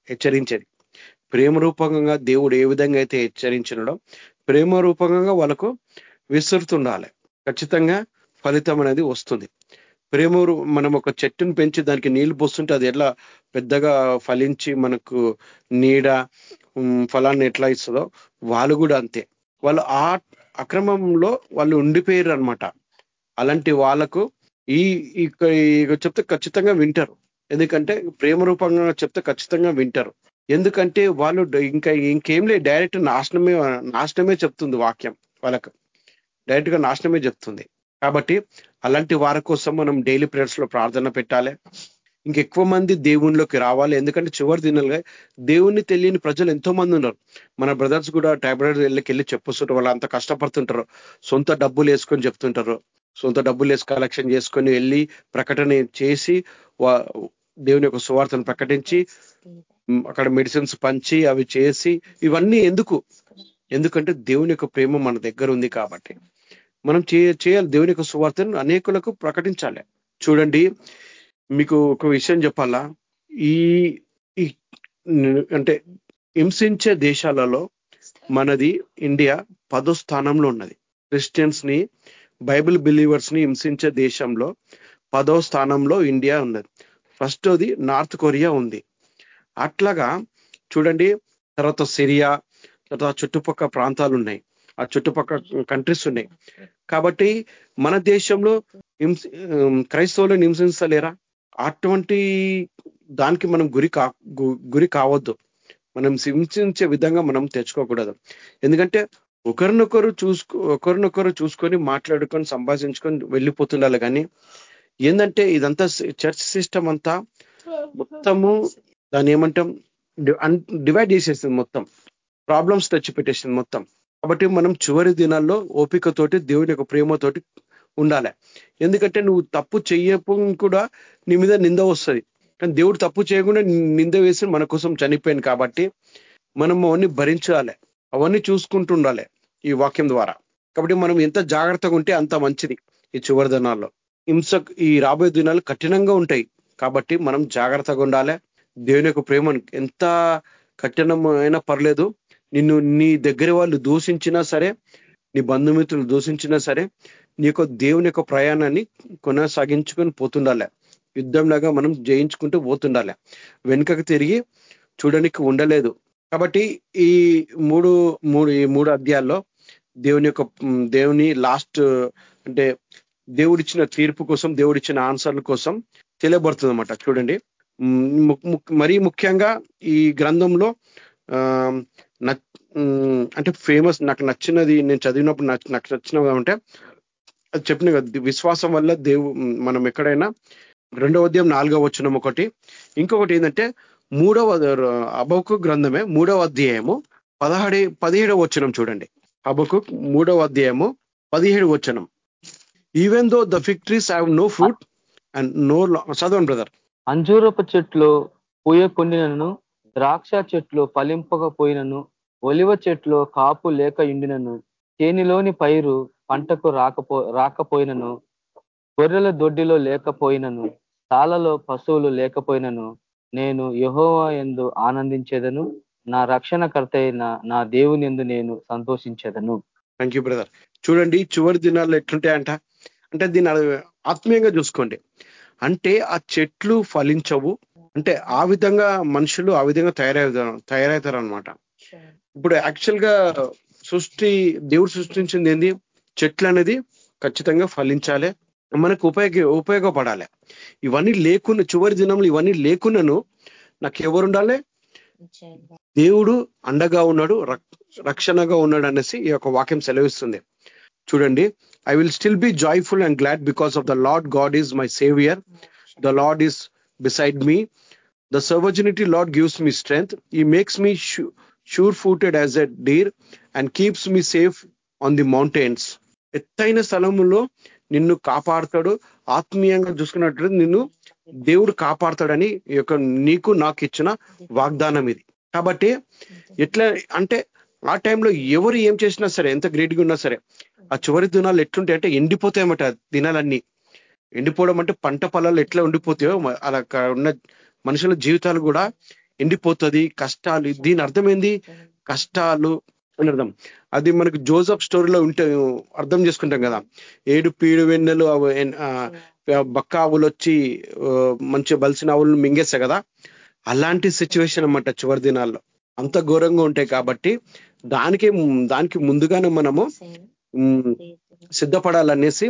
హెచ్చరించేది. ప్రేమ రూపకంగా దేవుడు ఏ విధంగా అయితే హెచ్చరించినడో ప్రేమ రూపకంగా వాళ్ళకు విసురుతుండాలి. ఖచ్చితంగా ఫలితం అనేది వస్తుంది. ప్రేమ మనం ఒక చెట్టును పెంచి దానికి నీళ్ళు పోస్తుంటే అది ఎట్లా పెద్దగా ఫలించి మనకు నీడ ఫలాన్ని ఎట్లా ఇస్తుందో వాళ్ళు కూడా అంతే. వాళ్ళు ఆ అక్రమంలో వాళ్ళు ఉండిపోయారు అనమాట అలాంటి వాళ్ళకు ఈ చెప్తే ఖచ్చితంగా వింటారు. ఎందుకంటే ప్రేమ రూపంగా చెప్తే ఖచ్చితంగా వింటారు. ఎందుకంటే వాళ్ళు ఇంకా ఇంకేం లేదు డైరెక్ట్ నాశనమే నాశనమే చెప్తుంది వాక్యం వాళ్ళకు. డైరెక్ట్గా నాశనమే చెప్తుంది. కాబట్టి అలాంటి వారి కోసం మనం డైలీ ప్రేయర్స్లో ప్రార్థన పెట్టాలి. ఇంకెక్కువ మంది దేవునిలోకి రావాలి. ఎందుకంటే చివరి దినాలుగా దేవుణ్ణి తెలియని ప్రజలు ఎంతో మంది ఉన్నారు. మన బ్రదర్స్ కూడా టైబ్రరీ వెళ్ళకి వెళ్ళి చెప్పొస్తుంటారు. వాళ్ళు అంత కష్టపడుతుంటారు. సొంత డబ్బులు వేసుకొని చెప్తుంటారు. సొంత డబ్బులు వేసి కలెక్షన్ చేసుకొని వెళ్ళి ప్రకటన చేసి దేవుని యొక్క సువార్తను ప్రకటించి అక్కడ మెడిసిన్స్ పంచి అవి చేసి ఇవన్నీ ఎందుకు? ఎందుకంటే దేవుని యొక్క ప్రేమ మన దగ్గర ఉంది కాబట్టి. మనం చేయాలి దేవుని యొక్క సువార్తను అనేకులకు ప్రకటించాలి. చూడండి మీకు ఒక విషయం చెప్పాలా? ఈ అంటే హింసించే దేశాలలో మనది ఇండియా పదో స్థానంలో ఉన్నది. క్రిస్టియన్స్ని బైబిల్ బిలీవర్స్ని హింసించే దేశంలో పదో స్థానంలో ఇండియా ఉన్నది. ఫస్ట్ అది నార్త్ కొరియా ఉంది. అట్లాగా చూడండి తర్వాత సిరియా తర్వాత చుట్టుపక్క ప్రాంతాలు ఉన్నాయి ఆ చుట్టుపక్క కంట్రీస్ ఉన్నాయి. కాబట్టి మన దేశంలో క్రైస్తవులను హింసించలేరా? అటువంటి దానికి మనం గురి కా గురి కావద్దు. మనం హింసించే విధంగా మనం తెచ్చుకోకూడదు. ఎందుకంటే ఒకరినొకరు చూసుకో ఒకరినొకరు చూసుకొని మాట్లాడుకొని సంభాషించుకొని వెళ్ళిపోతుండాలి కానీ ఏంటంటే ఇదంతా చర్చ్ సిస్టమ్ అంతా మొత్తము దాన్ని ఏమంటాం డివైడ్ చేసేసింది మొత్తం. ప్రాబ్లమ్స్ తెచ్చిపెట్టేసింది మొత్తం. కాబట్టి మనం చివరి దినాల్లో ఓపికతోటి దేవుని యొక్క ప్రేమతోటి ఉండాలి. ఎందుకంటే నువ్వు తప్పు చెయ్యపు కూడా నీ మీద నింద వస్తుంది. కానీ దేవుడు తప్పు చేయకుండా నింద వేసి మన కోసం చనిపోయాను కాబట్టి మనం అవన్నీ భరించాలి. అవన్నీ చూసుకుంటుండాలి ఈ వాక్యం ద్వారా. కాబట్టి మనం ఎంత జాగ్రత్తగా ఉంటే అంత మంచిది ఈ చివరి దినాల్లో. హింస ఈ రాబోయే దినాలు కఠినంగా ఉంటాయి. కాబట్టి మనం జాగ్రత్తగా ఉండాలి. దేవుని యొక్క ప్రేమను ఎంత కఠినమైనా పర్లేదు. నిన్ను నీ దగ్గర వాళ్ళు దూషించినా సరే నీ బంధుమిత్రులు దూషించినా సరే నీ యొక్క దేవుని యొక్క ప్రయాణాన్ని కొనసాగించుకొని పోతుండాలి. యుద్ధంలాగా మనం జయించుకుంటూ పోతుండాలి. వెనుకకు తిరిగి చూడడానికి ఉండలేదు. కాబట్టి ఈ మూడు మూడు ఈ మూడు అధ్యాయాల్లో దేవుని యొక్క దేవుని లాస్ట్ అంటే దేవుడిచ్చిన తీర్పు కోసం దేవుడిచ్చిన ఆన్సర్ల కోసం తెలియబడుతుంది అనమాట చూడండి మరీ ముఖ్యంగా ఈ గ్రంథంలో అంటే ఫేమస్ నాకు నచ్చినది నేను చదివినప్పుడు నాకు నచ్చినది అంటే అది చెప్పిన కదా విశ్వాసం వల్ల దేవు మనం ఎక్కడైనా రెండవ అధ్యాయం నాలుగవ వచ్చినం ఒకటి. ఇంకొకటి ఏంటంటే మూడవ అబకు గ్రంథమే మూడవ అధ్యాయము పదహాడు పదిహేడవ వచనం చూడండి. అబకు మూడవ అధ్యాయము పదిహేడు వచనం. Even though the fig trees have no fruit and no చదవండి బ్రదర్ అంజూరపు చెట్లు పూయకుండినను ద్రాక్ష చెట్లు ఫలింపకపోయినను ఒలివ చెట్లు కాపు లేక ఇండినను చేనిలోని పైరు పంటకు రాకపో రాకపోయినను గొర్రెల దొడ్డిలో లేకపోయినను తాళలో పశువులు లేకపోయినను నేను యహోవా ఎందు ఆనందించేదను నా రక్షణకర్త అయిన నా దేవుని ఎందు నేను సంతోషించేదను. థ్యాంక్ యూ బ్రదర్ చూడండి చివరి దినాల్లో ఎట్లుంటాయంట? అంటే దీన్ని ఆత్మీయంగా చూసుకోండి. అంటే ఆ చెట్లు ఫలించవు. అంటే ఆ విధంగా మనుషులు ఆ విధంగా తయారవుతారు తయారవుతారు అనమాట ఇప్పుడు యాక్చువల్గా సృష్టి దేవుడు సృష్టించింది ఏంది? చెట్లు అనేది ఖచ్చితంగా ఫలించాలి. మనకు ఉపయోగ ఉపయోగపడాలి. ఇవన్నీ లేకున్న చివరి దినంలో ఇవన్నీ లేకున్నను నాకు ఎవరు ఉండాలి దేవుడు అండగా ఉన్నాడు రక్షణగా ఉన్నాడు అనేసి ఈ యొక్క వాక్యం సెలవిస్తుంది. చూడండి I will still be joyful and glad because of the Lord God is my saviour the Lord is beside me the sovereignty Lord gives me strength he makes me sure footed as a deer and keeps me safe on the mountains ఎత్తైన స్థలములో నిన్ను కాపాడతాడు. ఆత్మీయంగా చూసుకున్నట్టు నిన్ను దేవుడు కాపాడతాడని ఈ యొక్క నీకు నాకు ఇచ్చిన వాగ్దానం ఇది. కాబట్టి ఎట్లా అంటే ఆ టైంలో ఎవరు ఏం చేసినా సరే ఎంత గ్రేట్గా ఉన్నా సరే ఆ చివరి దినాలు ఎట్లుంటాయి అంటే ఎండిపోతాయన్నమాట దినాలన్నీ. ఎండిపోవడం అంటే పంట పొలాలు ఎట్లా ఉండిపోతాయో అలా ఉన్న మనుషుల జీవితాలు కూడా ఎండిపోతుంది కష్టాలు. దీని అర్థమైంది? కష్టాలు అని అర్థం. అది మనకు జోసఫ్ స్టోరీలో ఉంటే అర్థం చేసుకుంటాం కదా. ఏడు పీడు వెన్నెలు బక్క ఆవులు వచ్చి మంచి బలిసిన ఆవులను మింగేస్తాయి కదా. అలాంటి సిచ్యువేషన్ అన్నమాట చివరి దినాల్లో. అంత ఘోరంగా ఉంటాయి కాబట్టి దానికి దానికి ముందుగానే మనము సిద్ధపడాలనేసి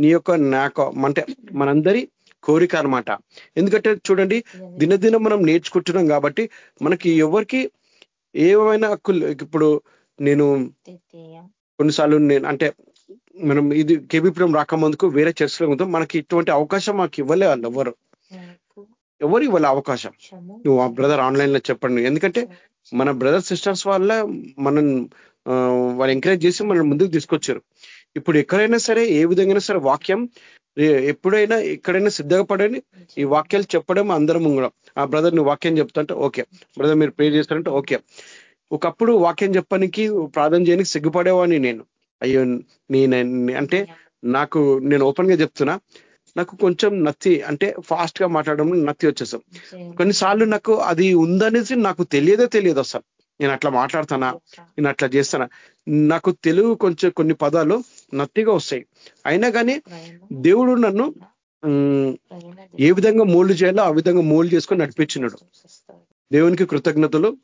నీ యొక్క నాకు అంటే మనందరి కోరిక అనమాట ఎందుకంటే చూడండి దినదినం మనం నేర్చుకుంటున్నాం కాబట్టి మనకి ఎవరికి ఏమైనా ఇప్పుడు నేను కొన్నిసార్లు నేను అంటే మనం ఇది కేబీపురం రాకముందుకు వేరే చర్చలో ఉందో మనకి ఇటువంటి అవకాశం మాకు ఇవ్వలే వాళ్ళు ఎవరు. ఎవరు ఇవ్వాలి అవకాశం. నువ్వు ఆ బ్రదర్ ఆన్లైన్లో చెప్పండి. ఎందుకంటే మన బ్రదర్ సిస్టర్స్ వల్ల మనం వాళ్ళు ఎంకరేజ్ చేసి మనం ముందుకు తీసుకొచ్చారు. ఇప్పుడు ఎక్కడైనా సరే ఏ విధంగా సరే వాక్యం ఎప్పుడైనా ఎక్కడైనా సిద్ధంగా పడని ఈ వాక్యాలు చెప్పడం అందరం కూడా ఆ బ్రదర్ నువ్వు వాక్యం చెప్తాంటే ఓకే. బ్రదర్ మీరు ప్రే చేస్తారంటే ఓకే. ఒకప్పుడు వాక్యం చెప్పడానికి ప్రార్థన చేయడానికి సిగ్గుపడేవాడిని నేను. అయ్యో నేను అంటే నాకు నేను ఓపెన్గా చెప్తున్నా. నాకు కొంచెం నత్తి అంటే ఫాస్ట్గా మాట్లాడడం నత్తి వచ్చేసాం. కొన్నిసార్లు నాకు అది ఉందనేసి నాకు తెలియదే తెలియదు అసలు నేను అట్లా మాట్లాడతానా? నేను అట్లా చేస్తానా? నాకు తెలుగు కొంచెం కొన్ని పదాలు నత్తిగా వస్తాయి. అయినా కానీ దేవుడు నన్ను ఏ విధంగా మోల్డ్ చేయాలో ఆ విధంగా మోల్డ్ చేసుకొని నడిపించినాడు. దేవునికి కృతజ్ఞతలు.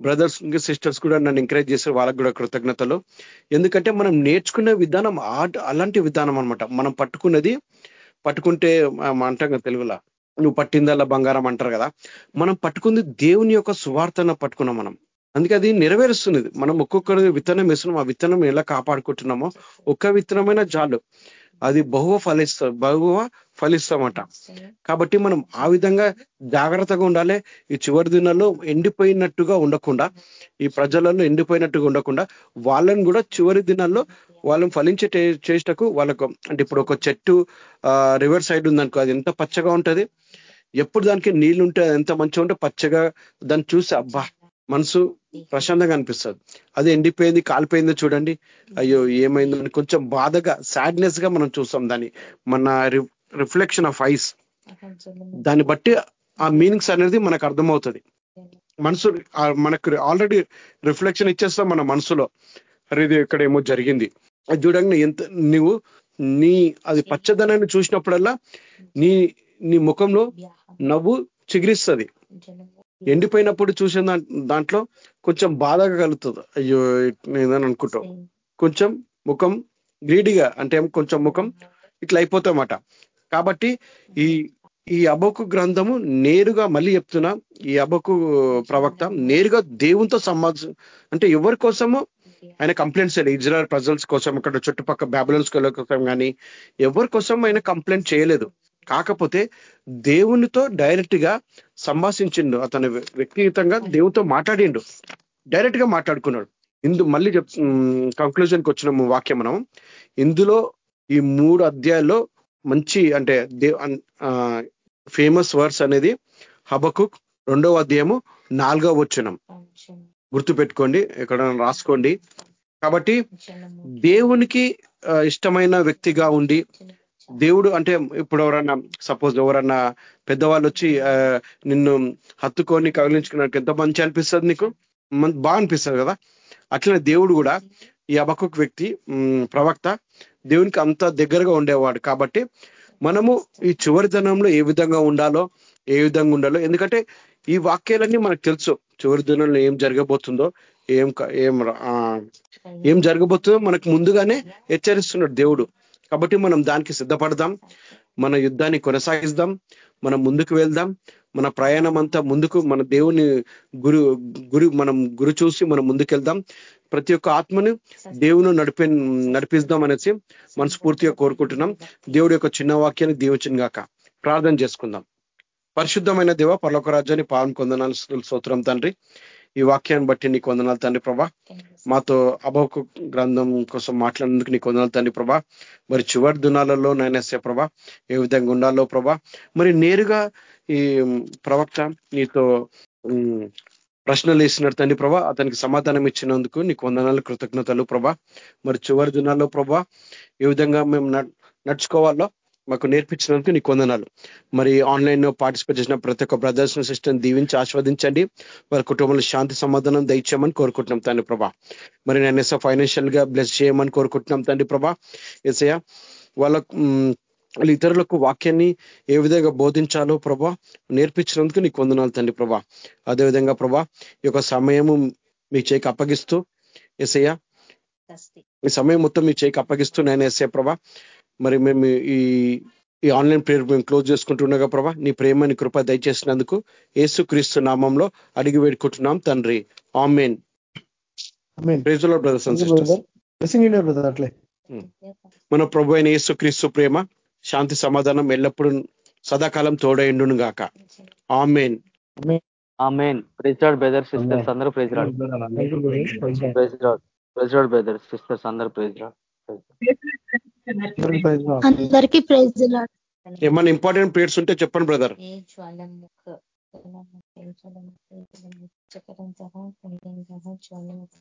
బ్రదర్స్ సిస్టర్స్ కూడా నన్ను ఎంకరేజ్ చేశారు వాళ్ళకు కూడా కృతజ్ఞతలు. ఎందుకంటే మనం నేర్చుకునే విధానం అలాంటి విధానం అనమాట మనం పట్టుకున్నది పట్టుకుంటే అంటాం తెలుగులా నువ్వు పట్టిందల్లా బంగారం అంటారు కదా. మనం పట్టుకుంది దేవుని యొక్క సువార్తన పట్టుకున్నాం మనం. అందుకే అది నెరవేరుస్తున్నది. మనం ఒక్కొక్కరి విత్తనం వేస్తున్నాం. ఆ విత్తనం ఎలా కాపాడుకుంటున్నామో ఒక్క విత్తనమైన జాలు అది బహువ ఫలిస్తా బహువ ఫలిస్తామట. కాబట్టి మనం ఆ విధంగా జాగ్రత్తగా ఉండాలి. ఈ చివరి దినాల్లో ఎండిపోయినట్టుగా ఉండకుండా ఈ ప్రజలలో ఎండిపోయినట్టుగా ఉండకుండా వాళ్ళని కూడా చివరి దినాల్లో వాళ్ళని ఫలించే చేసేటకు వాళ్ళకు అంటే ఇప్పుడు ఒక చెట్టు రివర్ సైడ్ ఉందనుకో అది ఎంత పచ్చగా ఉంటది? ఎప్పుడు దానికి నీళ్ళు ఉంటే ఎంత మంచిగా ఉంటే పచ్చగా దాన్ని చూసి అబ్బా మనసు ప్రశాంతంగా అనిపిస్తుంది. అది ఎండిపోయింది కాలిపోయిందో చూడండి. అయ్యో ఏమైందో అని కొంచెం బాధగా సాడ్నెస్గా మనం చూస్తాం దాన్ని. మన రిఫ్లెక్షన్ ఆఫ్ ఐస్ దాన్ని బట్టి ఆ మీనింగ్స్ అనేది మనకు అర్థమవుతుంది. మనసు మనకు ఆల్రెడీ రిఫ్లెక్షన్ ఇచ్చేస్తాం మన మనసులో. అరే ఇది ఇక్కడ ఏమో జరిగింది. అది చూడండి ఎంత నువ్వు నీ అది పచ్చదనాన్ని చూసినప్పుడల్లా నీ నీ ముఖంలో నవ్వు చిగిరిస్తుంది. ఎండిపోయినప్పుడు చూసిన దాంట్లో కొంచెం బాధగా కలుగుతుంది. అయ్యో నేనని అనుకుంటాం. కొంచెం ముఖం గ్రీడిగా అంటే కొంచెం ముఖం ఇట్లా అయిపోతామట కాబట్టి ఈ ఈ అబకు గ్రంథము నేరుగా మళ్ళీ చెప్తున్నా ఈ అబకు ప్రవక్త నేరుగా దేవునితో సంబంధ అంటే ఎవరి కోసమో ఆయన కంప్లైంట్స్ చేయలేదు. ఇజ్రాయల్ ప్రజల్స్ కోసం ఇక్కడ చుట్టుపక్కల బ్యాబులన్స్ కోసం కానీ ఎవరి కోసం ఆయన కంప్లైంట్ చేయలేదు. కాకపోతే దేవునితో డైరెక్ట్గా సంభాషించిండు. అతను వ్యక్తిగతంగా దేవునితో మాట్లాడిండు. డైరెక్ట్గా మాట్లాడుకున్నాడు. ఇందు మళ్ళీ చెప్ కంక్లూజన్కి వచ్చిన వాక్యం మనం. ఇందులో ఈ మూడు అధ్యాయాల్లో మంచి అంటే దేవ్ ఫేమస్ వర్డ్స్ అనేది హబకుక్ రెండవ అధ్యాయము నాలుగవ వచ్చినం గుర్తు పెట్టుకోండి ఎక్కడ రాసుకోండి. కాబట్టి దేవునికి ఇష్టమైన వ్యక్తిగా ఉండి దేవుడు అంటే ఇప్పుడు ఎవరన్నా సపోజ్ ఎవరన్నా పెద్దవాళ్ళు వచ్చి నిన్ను హత్తుకొని కగిలించుకున్నట్టు ఎంత మంచి అనిపిస్తుంది నీకు? బాగా అనిపిస్తుంది కదా? అట్లనే దేవుడు కూడా ఈ అబకొక వ్యక్తి ప్రవక్త దేవునికి అంత దగ్గరగా ఉండేవాడు. కాబట్టి మనము ఈ చివరి దినంలో ఏ విధంగా ఉండాలో ఏ విధంగా ఉండాలో ఎందుకంటే ఈ వాక్యాలన్నీ మనకు తెలుసు. చివరి దినంలో ఏం జరగబోతుందో ఏం ఏం ఏం జరగబోతుందో మనకు ముందుగానే హెచ్చరిస్తున్నాడు దేవుడు. కాబట్టి మనం దానికి సిద్ధపడదాం. మన యుద్ధాన్ని కొనసాగిద్దాం. మనం ముందుకు వెళ్దాం. మన ప్రయాణం అంతా ముందుకు మన దేవుని గురు గురు మనం గురు చూసి మనం ముందుకెళ్దాం. ప్రతి ఒక్క ఆత్మని దేవుని నడిపి నడిపిద్దాం అనేసి మనస్ఫూర్తిగా కోరుకుంటున్నాం. దేవుడి యొక్క చిన్న వాక్యాన్ని దీవించిన గాక. ప్రార్థన చేసుకుందాం. పరిశుద్ధమైన దేవ పర్లోక రాజ్యాన్ని పాలన కొందనాలు స్తోత్రం తండ్రి. ఈ వాక్యాన్ని బట్టి నీకు వందనాలు తండ్రి ప్రభా. మాతో అభోకు గ్రంథం కోసం మాట్లాడినందుకు నీకు వందనాలు తండ్రి ప్రభా. మరి చివరి దినాలలో నైనసే ప్రభా ఏ విధంగా ఉండాలో ప్రభా. మరి నేరుగా ఈ ప్రవక్త నీతో ప్రశ్నలు వేసినాడు తండ్రి ప్రభా. అతనికి సమాధానం ఇచ్చినందుకు నీకు వందనాలు కృతజ్ఞతలు ప్రభా. మరి చివరి దినాల్లో ప్రభా ఏ విధంగా మేము నడుచుకోవాలో మాకు నేర్పించినందుకు నీకు వందనాలు. మరి ఆన్లైన్ పార్టిసిపేట్ చేసిన ప్రతి ఒక్క బ్రదర్స్ సిస్టమ్ దీవించి ఆస్వాదించండి వారి కుటుంబంలో శాంతి సమాధానం దయచేయమని కోరుకుంటున్నాం తండ్రి ప్రభా. మరి నేను ఎస్ఆ ఫైనాన్షియల్గా బ్లెస్ చేయమని కోరుకుంటున్నాం తండ్రి ప్రభా. ఎస్ఐ వాళ్ళ వాళ్ళు ఇతరులకు వాక్యాన్ని ఏ విధంగా బోధించాలో ప్రభా నేర్పించినందుకు నీకు వందనాలు తండ్రి ప్రభా. అదేవిధంగా ప్రభా ఈ యొక్క సమయము మీ చేయికి అప్పగిస్తూ ఎసయ్య ఈ సమయం మొత్తం మీ చేయికి అప్పగిస్తూ నేను ఎస్ఏ ప్రభా మరి మేము ఈ ఈ ఆన్లైన్ ప్రేయర్ మేము క్లోజ్ చేసుకుంటుండగా ప్రభా నీ ప్రేమ నీ కృప దయచేసినందుకు ఏసు క్రీస్తు నామంలో అడిగి వేడుకుంటున్నాం తండ్రి. ఆమెన్ అట్లే మన ప్రభు అయిన యేసు క్రీస్తు ప్రేమ శాంతి సమాధానం ఎల్లప్పుడూ సదాకాలం తోడైండును గాక. Amen amen president brother sisters అందరూ ప్రెసిడెంట్ ప్రెసిడెంట్ బ్రదర్ సిస్టర్స్ అందరూ ప్రెసిడెంట్ అందరికీ ప్రైజ్ ఏమన్నా ఇంపార్టెంట్ ప్లేట్స్ ఉంటే చెప్పండి బ్రదర్. జ్వాలముఖ